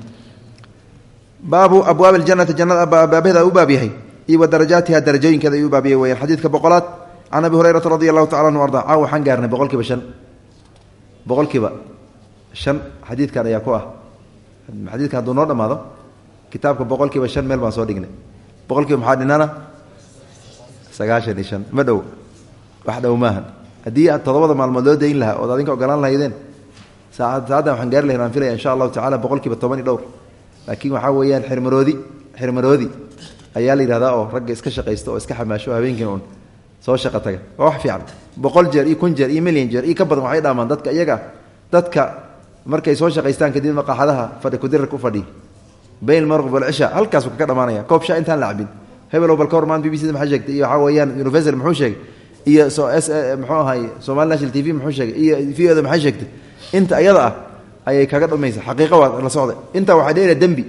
Baabu abwaabi aljanati jannada baabaheeda u baab yahay. Iyo darajaatiha darajooyinkeeda ayuu baab yahay. Weyaan xadiidka boqolaad can abi hurayrata radi tacala anhu arda. Caaw waxaan gaarnay boqol shan. Boqol shan xadiidkan ayaa ku ah. Xadiidkan hadduu noo dhammaado kitaabka boqol shan meel baan soo dhignay. Boqol maxaa dhinana sagaashan iyo shan. Ma dhow wax dhow maaha haddii todobada maalmood loo dayn lahaa ood adinka ogolaan lahaydeen saacaddan waxaan gaari lahayn aan filaya insha allahu tacala boqol kiiba toban iyo dhowr. Laakiin waxaa weeyaan xirmaroodi xirmaroodi ayaa la yidhahdaa oo ragga iska shaqaysta oo iska xamaasho habeenkiina uun soo shaqa taga. Waa wax fiican. Boqol jeer iyo kun jeer iyo milyan jeer iyo ka badan waxay dhaamaan dadka iyaga dadka markay soo shaqaystaan kadib maqaaxadaha fadhi kudirarka u fadhiy bayn marqb walcisha halkaasu kaga dhamaanaya. Koob sha intaan la cabin hebelow bal ka hor maanta b b c maxaa sheegtay? Iyo waxaa weeyaan universal muxuu sheegay? Iyo s muxuu ahay somali national t v muxuu sheegay? Iyo v o da maxay sheegtay? Inta ayada ah ayay kaga dhamaysa xaqiiqa waa la socday. Intaa waxaa dheera dembi.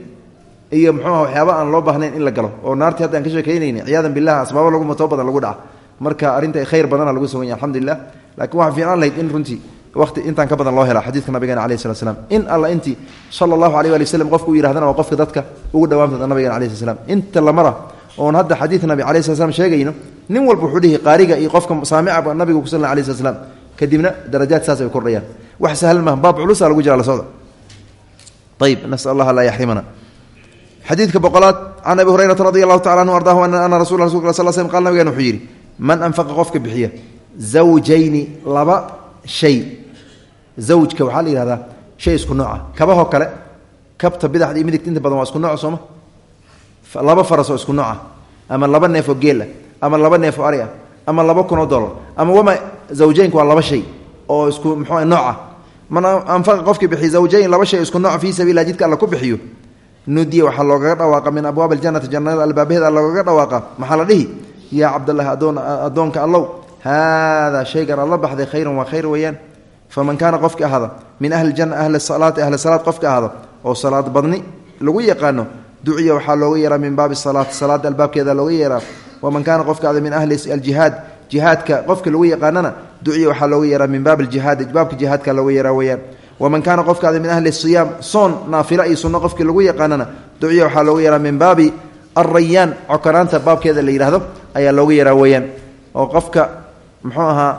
Iyo muxuu aha waxyaaba aan loo baahnayn in la galo. Oo naartii hadda aan ka sheekaynayni ciyaadan billah asbaabo lagu matoo badan lagu dhaca. Marka arrinta khayr badana lagu sugan yahy alxamdulilah laakiin waxaa fiicnaan lahayd in runtii waqti intaan ka badan loo hela xadiidka nabigeena alayh slat slam in alla intii sala allahu aleyh ali waslm qofka u yihahdana waa qofka dadka ugu dhawaantooda nabigena alay sl slam inta lamara oon hadda xadiid nabi alay sl sheegayno nin walba wuxuu dhihi qaariga iyo qofka saamicaba nabiga kusal alay slat slam kadibna darajaad saas ay kordhayaan wax sahlan maha baab culusa lagu jira la socda. Ayib nasal allah laa yaxrimana. Xadiidka boqolaad can abi hurayrata radi allahu anhu ardahu ana rasul rasulka sal slm qal nabigen wuxuu man anfaqa qofka bixiya zawjayni laba shay. Zawjka waxaa la yihahdaa shay isku nooca kabahoo kale kabta bidaxda iyo midigta inta badan waa isku nooc sooma laba farasoo isku nooca ama laba neefoo geelah ama laba neefoo ari ah ama laba kunoo dolar ama wama zawjaynka waa laba shay oo isku mxu nooca man anfaqa qofkii bixiy zawjayn laba shay isku nooc fii sabilah jidka alla ku bixiyo nudiya waxaa loogaga dhawaaqa min abwaab aljanati jannada albaabaheeda loogaga dhawaaqa. Maxaa la dhihi? Yaa cabdalahi adoon addoonka allow haadaa shaygan alla baxday khayran waa khayr weeyaan. Faman kaana qofki ahaada min ahli janna ahli salaati ahli salaad qofka ahaada oo salaad badni lagu yaqaano duciya waxaa looga yeeraa min baabi salaati salaada albaabkeeda looga yeeraa. Waman kaana qofka ahaada min ahli aljihaad jihaadka qofka lagu yaqaanana duciya waxaa looga yeeraa min baabi aljihaadi baabka jihaadka looga yeeraa weeyaan. Waman kaana qofka ahaada min ahli siyaam soon naafila iyo sunno qofkii lagu yaqaanana duciya waxaa looga yeeraa min baabi alrayaan cokanaanta baabkeeda la yidhahdo ayaa looga yeeraa weeyaan. Oo qofka muxuu ahaa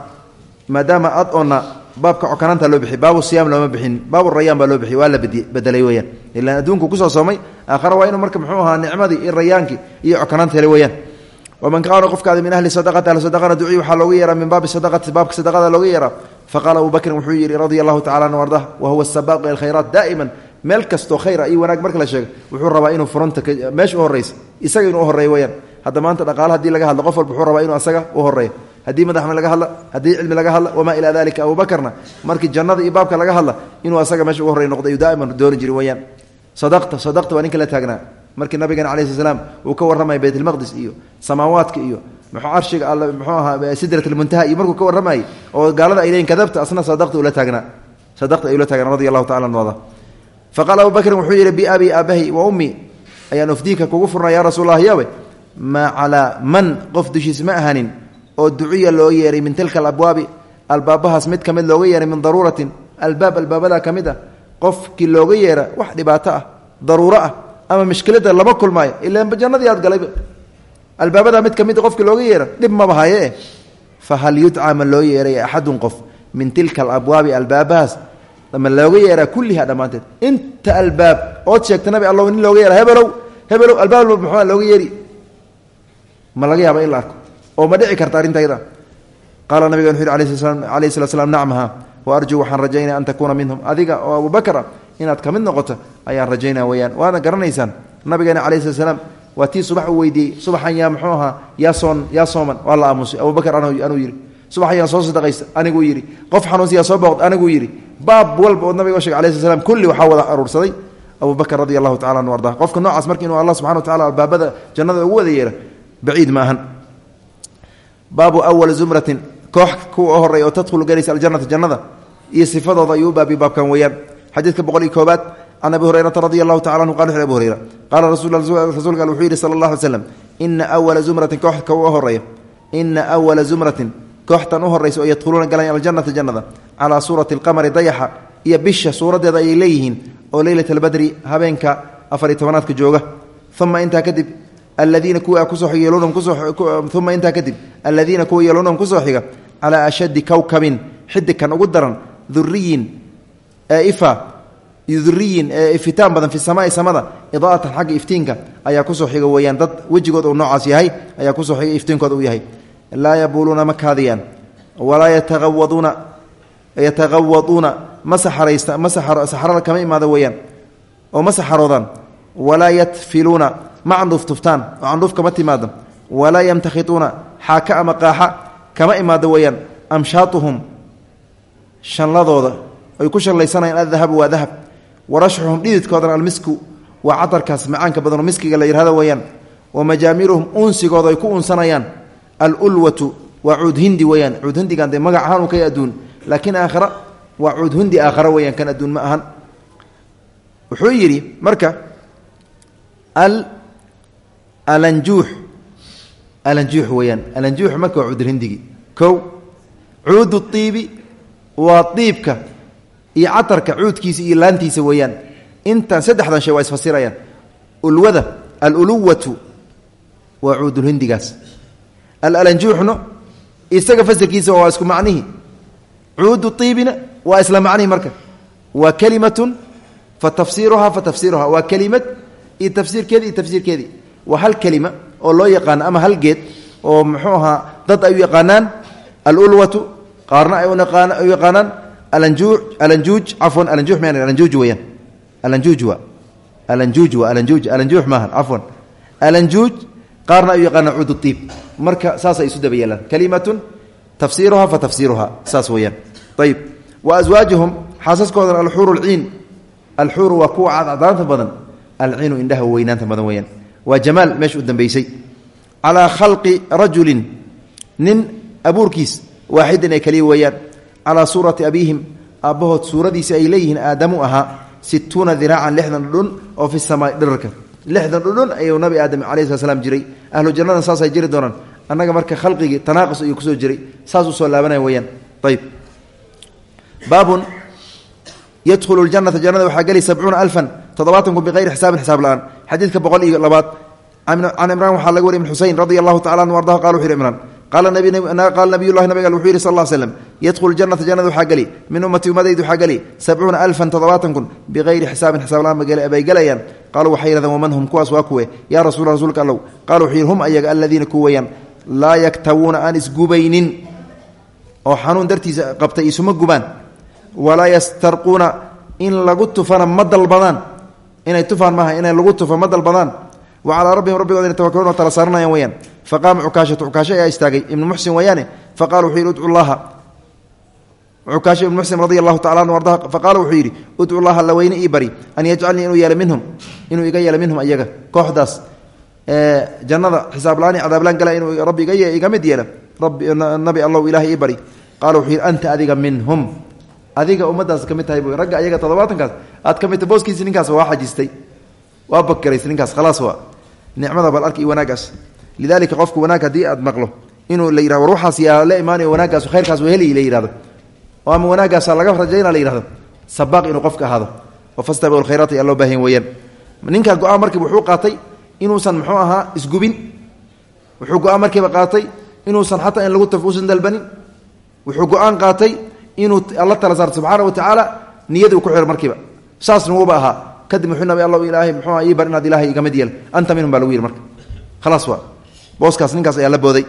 maadaama ad oona baabka cokanaanta loo bixiy baabu siyaam looma bixin baabu rayaan baa loo bixiy waa la bedelay weyaan ilaan adduunku ku soo soomay aakhara waa inuu marka muxuu ahaa nicmadii iyo rayaankii iyo cokanaanta hele weyaan waman kaana qofkaada min ahli sadaqati ahli sadaqana duciy waxaa looga yeeraa min baabi sadaqati baabka sadaqada looga yeeraa. Faqaala abu bakrin wuxuu yidhi radia allahu tacala an ardah wa huwa asabaaqu ila alkhayraat daa'iman meel kastoo khayra iyo wanaag marka la sheego wuxuu rabaa inuu furanta meesha u horraysa isaga inuu u horreeyo weyaan hadda maanta dhaqaala haddii laga hadlo qof walba wuxuu rabaa inuu asaga u horreeyo haddii madaxme laga hadla haddii cilmi laga hadla wamaa ilaa dalika abubakarna markii jannada iyo baabka laga hadla inuu asaga meesha ugu horrey noqdo ayuu daa'iman dooni jiri weyaan sadaqta sadaqta waa ninka la markii nabigeena calayi sl uu ka warramaya baytlmaqdis iyo samaawaadka iyo muxuu carshiga all muxuu ahaa sidrat almuntaha iyo markuu ka warramayay oo gaalada ay leeyiin kadabta asna sadaqta ula taagnaa. Sadaqta ayuu la taagnaa radi allahu tacala an ada faqaala abu bakrin wuxuu yidhi biabi aabahi wa ummi. Ayaan ufdiika kugu furnaa ya rasuul yawe maa calaa man? Qof dushiis oo duciya loo yeeray min tilka alabwaabi albaabahaas mid ka mid looga yeeray min daruuratin albaab albaabadaa ka mid ah qofkii looga yeera wax dhibaato ah daruuro ah ama mishkilada lama kulmaayo ilaan jannadii aad galayba. Albaabadaa mid ka mid qofkii looga yeera dhib maba haye fa hal yudcaa ma loo yeeray axadun qof min tilka alabwaabi albaabahaas ma looga yeeraa kulliha dhammaanteed. Inta albaab ood sheegta nabi allow nin looga yeera hebelow hebelow albaab muxuu looga yeeri. Ma laga yaaba in la arko oo ma dhici karta arrintayda qaala nabigan wuxu yhi alayhi slat slam nacmaha wa arjuu waxaan rajaynaya an takuuna minhum. Adiga oo abubakra inaad ka mid noqoto ayaan rajaynaa weyaan waadna garanaysaan nabigeena calayhi slat slam waa tii subax uu weydiiyey subaxan yaa muxuu ahaa yaa soon yaa sooman. Waa la aamusay. Abubakar anuu yidhi subaxan soo sadaqaysta aniguu yidhi qof xanuunsa yaa soo booqd aniguu yidhi. Baab walba nabiga sheg alay sl slam kulli waxaa wada aruursaday abubakr radi allahu tacala anu arda qofka noocaas marka inuu allah subxana wa tacala albaabada jannada ugu wada yeera baciid ma ahan baabu awali zumratin koox kuwa horreeya oo tadkhulu galaysa aljanata jannada iyo sifadooda ayuu u baabiy baabkan weeyaan. Xadiidka boqol iyo koobaad can abi hurayrata radi allahu tacala anhu qala wuxu abu hurayra qaala rasuulka al wuxuu yidhi sala allah alay slam ina awala zumratin koox kuwa horreeya ina awala zumratin kooxtan u horaysa oo yadkhuluuna galan aljanata jannada calaa suurati alqamari dayaxa iyo bisha suuradeeda ayay leeyihiin oo leylat albadri habeenka afariy tobanaadka jooga. Uma aladiina kuwa yeelunahum kusoouma intaa kadib aladiina kuwa yeelunahum ku soo xiga calaa ashaddi kowkabin xidikan ugu daran duriyin ee ifa duriyin ifitaan badan fi samaai samada idaatan xagga iftiinka ayaa ku soo xiga weeyaan dad wejigood uu noocaas yahay ayaa ku soo xiga iftiinkooda uu yahay. Laa yabuuluuna ma kaadiyaan walaa yataawaduuna yatagawaduuna ma saxarada kama imaada weeyaan oo ma saxaroodaan walaa yatfiluuna ma candhuuf tuftaan oo candhuuf kama timaado walaa yamtakhituuna xaaka ama qaaxa kama imaado weeyaan amshaatuhum shanladooda. Ay ku shallaysanayaan adahabu waa dahab. Warashxuhum dhididkoodana almisku waa cadarkaas macaanka badanoo miskiga la yihahdo weeyaan. Wa majaamiruhum unsigooda ay ku unsanayaan alulwatu waa cuudhindi weyaan cuudhindigan dee magac ahaan u kay adduun laakiin aakhara waa cuudhundi aakhara weyaan kan adduun ma ahan. Wuxuu alanjuux. Alanjuux weyaan alanjuux marka waa cuudhindigi kow cuudu iibi waa iibka iyo catarka cuudkiisa iyo laantiisa weeyaan. Intaan saddexdan shay waa isfasirayaan. Ulwada aluluwatu waa cuudulhindigaas alalanjuuxna isaga fasirkiisa waa isku macnihi. Cuudu iibina waa isla macnihi marka. Waa kelimatun fa tafsiiruhaa fa tafsiiruhaa. Waa kelimad iyo tafsiirkeedi iyo tafsiirkeedii waa hal kelima oo loo yaqaano ama hal geed oo muxuu ahaa dad ay u yaqaanaan alulwatu qaarna ay u yaqaanaan alanjuu alanjuuj cafwan alanjuux ma alanjuuj weyaan alanjuuj waa alanjuuj waa alanjuuj alanjuux maahan cafwan. Alanjuuj qaarna ay u yaqaanaan cuud iib marka saasay isu daba yeelaan. Kalimatun tafsiiruhaa fa tafsiiruhaa. Saas weyaan ayib wa aswaajuhum xaasaskoodan alxuuru lciin alxuuru waa kuwa cadcadaanta badan. Alciinu indhaha weynaanta badan weyaan waa jamaal meesha u dambeysay. Calaa khalqi rajulin nin abuurkiis waaxidan ee kaliya weeyaan. Calaa suurati abiihim aabbahood suuradiisi ay leeyihiin aadamu ahaa situuna diraacan lixdan dhudhun oo fi samaai dhirarka. Lixdan dhudhun ayuu nabi aadam calayi slam jiray. Ahlu jannadan saasay jiri doonaan. Annaga marka khalqigii tanaaqus ayuu ku soo jiray. Saas u soo laabanaya weyaan ayb baabun yadkhulu ljanata jannada waxaa geli sabcuuna alfan toddobaatan kun biqayri xisaabin xisaab la'aan xadiidka boqol iyo labaad. Can imraan waxaa laga wariy ibn xusein radi allahu tacala anhu ardahu qala wuxu yhi imraan qaala nabiyulahi nabiga wuxuu yihi sal l slm yadkhulu janata jannada waxaa geli min ummati ummadaydu waxaa geli sabcuuna alfan toddobaatan kun biqayri xisaabin xisaab la'aan bay gelayaan. Qaaluu waxay yihahdeen waman hum? Kuwaas waa kuwe. Yaa rasuula rasuulka allow qala wuxuu yihi hum ayaga aladiina ku weyaan laa yaktawuuna aan isgubaynin oo xanuun dartiisa qabtay isuma gubaan walaa yastarquuna in lagu tufana ma dalbadaan inay tufaan maaha inay lagu tufo ma dalbadaan. Wa calaa rabbihim rabbigood yatawakaluun oo tala saaranayaan weyaan faqaama cukaashatu cukaasho ayaa istaagay ibnu muxsin weeyaane faqala wuxuu yidhi udcu llaha cukaasho ibnu muxsin radi allahu tacala anhu arda faqaala wuxuu yidhi udcu llaha alla ii bari an yajcalnii inuu yeelo minhum inuu iga yeelo minhum ayaga kooxdaas. Jannada xisaab la'aan iyo gala inuu rabbi iga mid yeelo rabbi nabi allow ilahay ii bari. Qaala anta adiga minhum adiga ummadaas ka mid tahay bu ragga ayaga toddobaatankaas aad ka mid tahay booskiisi ninkaas waa xajistay waa bakaraysay ninkaas khalaas waa nicmada bal arki iyo lidalika qofku wanaag haddii aad maqlo inuu la yihahdo war waxaas yaa la khayrkaas waa heli la yihahdo oo ama laga rajayna la yihahdo sabaaq inuu qofka ahaado. Oo fastabiqu lkhayraat yaa loo baahan weeyaan. Ninkan go'aan wuxuu qaatay inuusan muxuu ahaa isgubin. Wuxuu go'aan markiiba qaatay inuusan xataa in lagu taf uusan wuxuu go'aan qaatay inuu alla tala saarto subxaana wa tacaala niyadii ku xiro markiiba. Saasna wuuba ahaa kadib muxuu nabi alla ilaahay muxuu ii bar inaad iga mid anta minhum baa marka. Khalaas waa. Booskaas ninkaas ayaa la booday.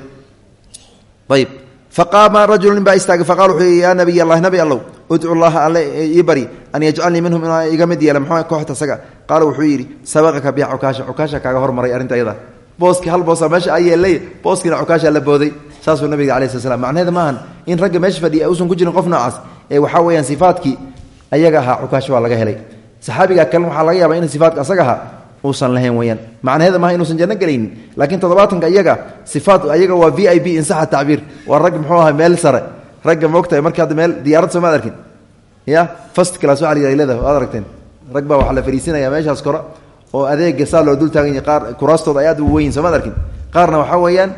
Ayib. Faqaama rajulu nin baa istaagay faqala wuxuu yii yaa nabi allow udcu llaha alle ii an yajcalnii minhum inaa iga mid yeela muxuu kooxta isaga. Qaala wuxuu yidhi sabaqaka biha cukaasha cukaasha hormaray arrinta ayada booskii hal boosa meesha a yeelay booskiina cukaasha la booday saasuu nabiga alai sl slam maahan in ragga meesha fadhiya uusan ku jirin qof noocaas ee waxaa weyaan sifaadkii ayaga ahaa cukaasho waa laga helay. Saxaabiga kalen waxaa laga yaaba in sifaadka asaga ahaa uusan lahayn weyaan macnaheeda maaha inuusan janno gelaynin laakiin toddobaatanka iyaga sifaat ayaga waa v i b insaxa tacbiir. Waa rag muxuu aha meel sare. Ragga moogtahay marka hadda meel diyaarad soo maad arkin. Ya first class waxa la leedahay waad aragteen. Rag baa waxaa la fariisinaya meeshaas kora oo adeega saa loo dul taagan yahay qaar kuraastooda ay u weyn soo maad arkin. Qaarna waxaa weeyaan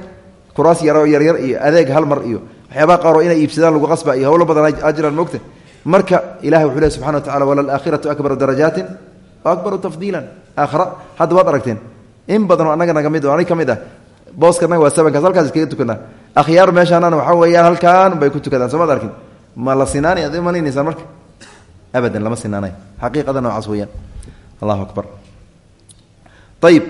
kuraas yaro yaryar iyo adeeg hal mar iyo waxyaabaha qaaroo inay iibsadaan lagu qasba iyo howlo badan ajiraan moogta marka ilahay wuxuu leh subxana wa tacala walalaakhiratu akbaru darajaatin wa akbaru tafdiilan. Aakhira hadda waad aragteen in badanoo annaga naga mid anig ka mid ah booskanaga waa sabankaas halkaas iskaga tukanaa akhyaar meeshaanana waxaa weeyaan halkaan bay ku tukadaan soo maad arkin? Ma la sinaanay ad imanaynaysaa marka? Abadan lama sinaanay xaqiiqada noocaas weeyaan. Allahu akbar. Ayib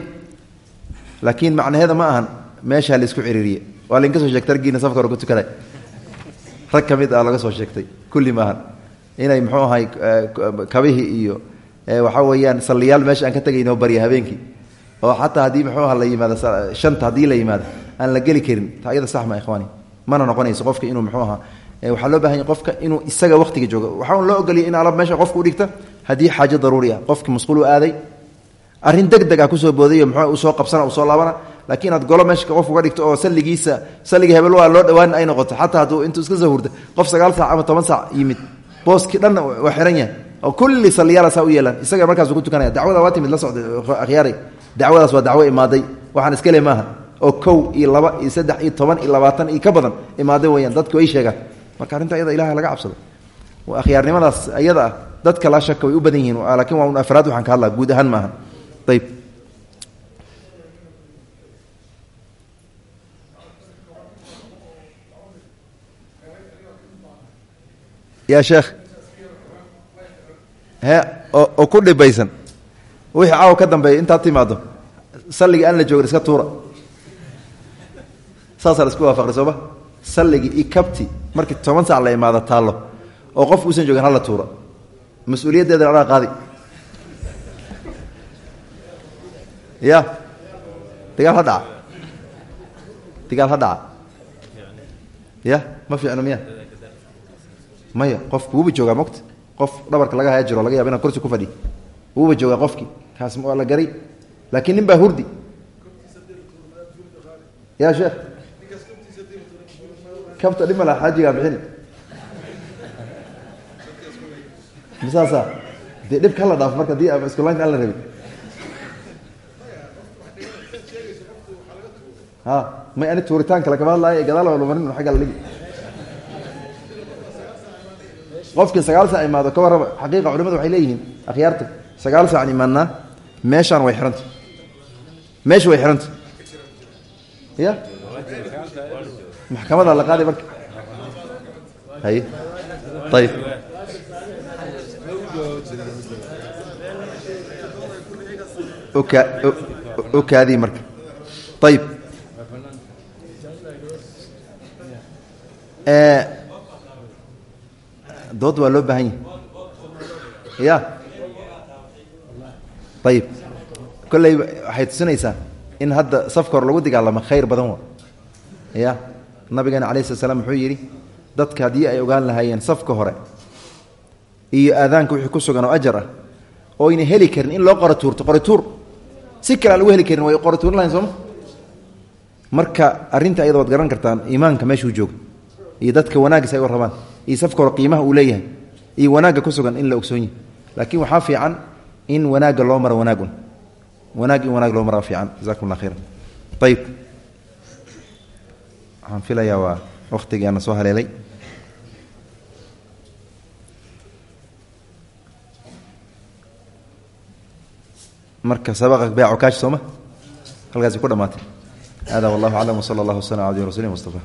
laakiin macnaheeda ma ahan meeshaa la isku ciriiriye. Waa lainka soo sheegtay raggiina safka hore ku tukaday rag ah laga soo sheegtay. Kulli maahan inay muxuu ahay kabihii iyo waxaa weeyaan salliyaal meesha aan ka tegayno barya habeenkii. Oo xataa haddii muxuu aha la yimaado shanta haddii la yimaado aan la geli karin. Ta iyada sax ma mana noqonayso qofka inuu muxuu ahaa waxaa loo baahan qofka inuu isaga waqtiga joogo. Waxaa loo ogoliyay in alab meesha qofka udhigta haddii xaajo daruuri ah. Qofki masquul u aaday arrin deg deg ah ku soo boodayo muxuu u soo qabsana u soo laabana laakiin aad golo meesha qof uga dhigto oo salligiisa salliga hebel waa loo dhawaan ay noqoto. Xataa hadduu intuu iska soo hurta qof sagaal saac ama toban saac yimid booskii dhanna waa xiran yahay. Oo kulli salliyaala saa u isaga markaasuu ku tukanaya dacwada waa timid la socda akhyaaray dacwadaas waa dacwo imaaday waxaan iska le maaha. Oo kow iyo laba iyo saddex iyo toban iyo labaatan iyo ka badan imaaday weyaan dadku ay sheegaan. Marka arrinta ayada ilaha laga cabsado. Akhyaarnimadaas ayada ah dadka laa shaka way u badan yihiin. Laakiin waa un afraad waxaan ka hadlaa. Guud ahaan maaha ayb ya sheekh? He oo ku dhibaysan. Wixii caawa ka dambeeya intaad timaado salligii aan la joogin iska tuura. Saasaa la isku waafaqday sooma salligii iyo kabti markii toban sac la imaado taallo oo qofku usan joogin hala tuura. Mas'uuliyaddeedana anaa qaadi. Ya dagaal ha dhaca. Dagaal ha dhaca. Ya ma fiicno miya maya qofku wuuba joogaa mogta qof dhabarka laga haya jiro laga yaba inaan kursi ku fadhiy wuuba joogaa qofkii kaas la garay. Laakiin nin baa hurdi. Ya sheekh. Kabta dhimala xaajigaa bixini. Masaasa dee dhibka hala dhaaf marka haddii iskulaynta aan la rabin. Ha may ani tuuritaanka lagama hadlaayo gadaal waa lumarin agga la dhigi qofkii sagaal saac imaado ka warrama xaqiiqa culimadu waxay leeyihiin akhyaarta sagaal saacan imaadnaa meeshaan way xihanta meesha way xihanta ya maxkamada la qaaday marka haye ayib oka okaadii marka. Ayib dood waa loo baahan yahay. Ya. Ayib kolley waxay tusinaysaa in hadda safka hor lagu dagaalamo khayr badan wa. Ya. Nabigeena alai slat slam wuxuu yidhi dadka haddii ay ogaan lahaayeen safka hore iyo aadaanka wixii ku sugan oo ajar ah oo ayna heli karin in loo qora tuurto qori tuur si kale aan lagu heli karin way qori tuurin lahayn sooma marka arrinta ayada waad garan kartaan iimaanka meeshuu jooga iyo dadka wanaaggiisa ay u rabaan iyo safka hore qiimaha uu leeyahay iyo wanaagga ku sugan in la ogsoon yahay laakiin waxaa fiican in wanaagga loo maro wanaagun wanaag in wanaag loo maraa fiican. Jazakum allah khayran. Ayib waxaan filayaa waa wakhtigaana soo haleelay. Marka sabaqa beeco kaash sooma halkaasi ku dhamaatay hada wallahu aclam wsala allah waslm ala abdi rasulih mustafa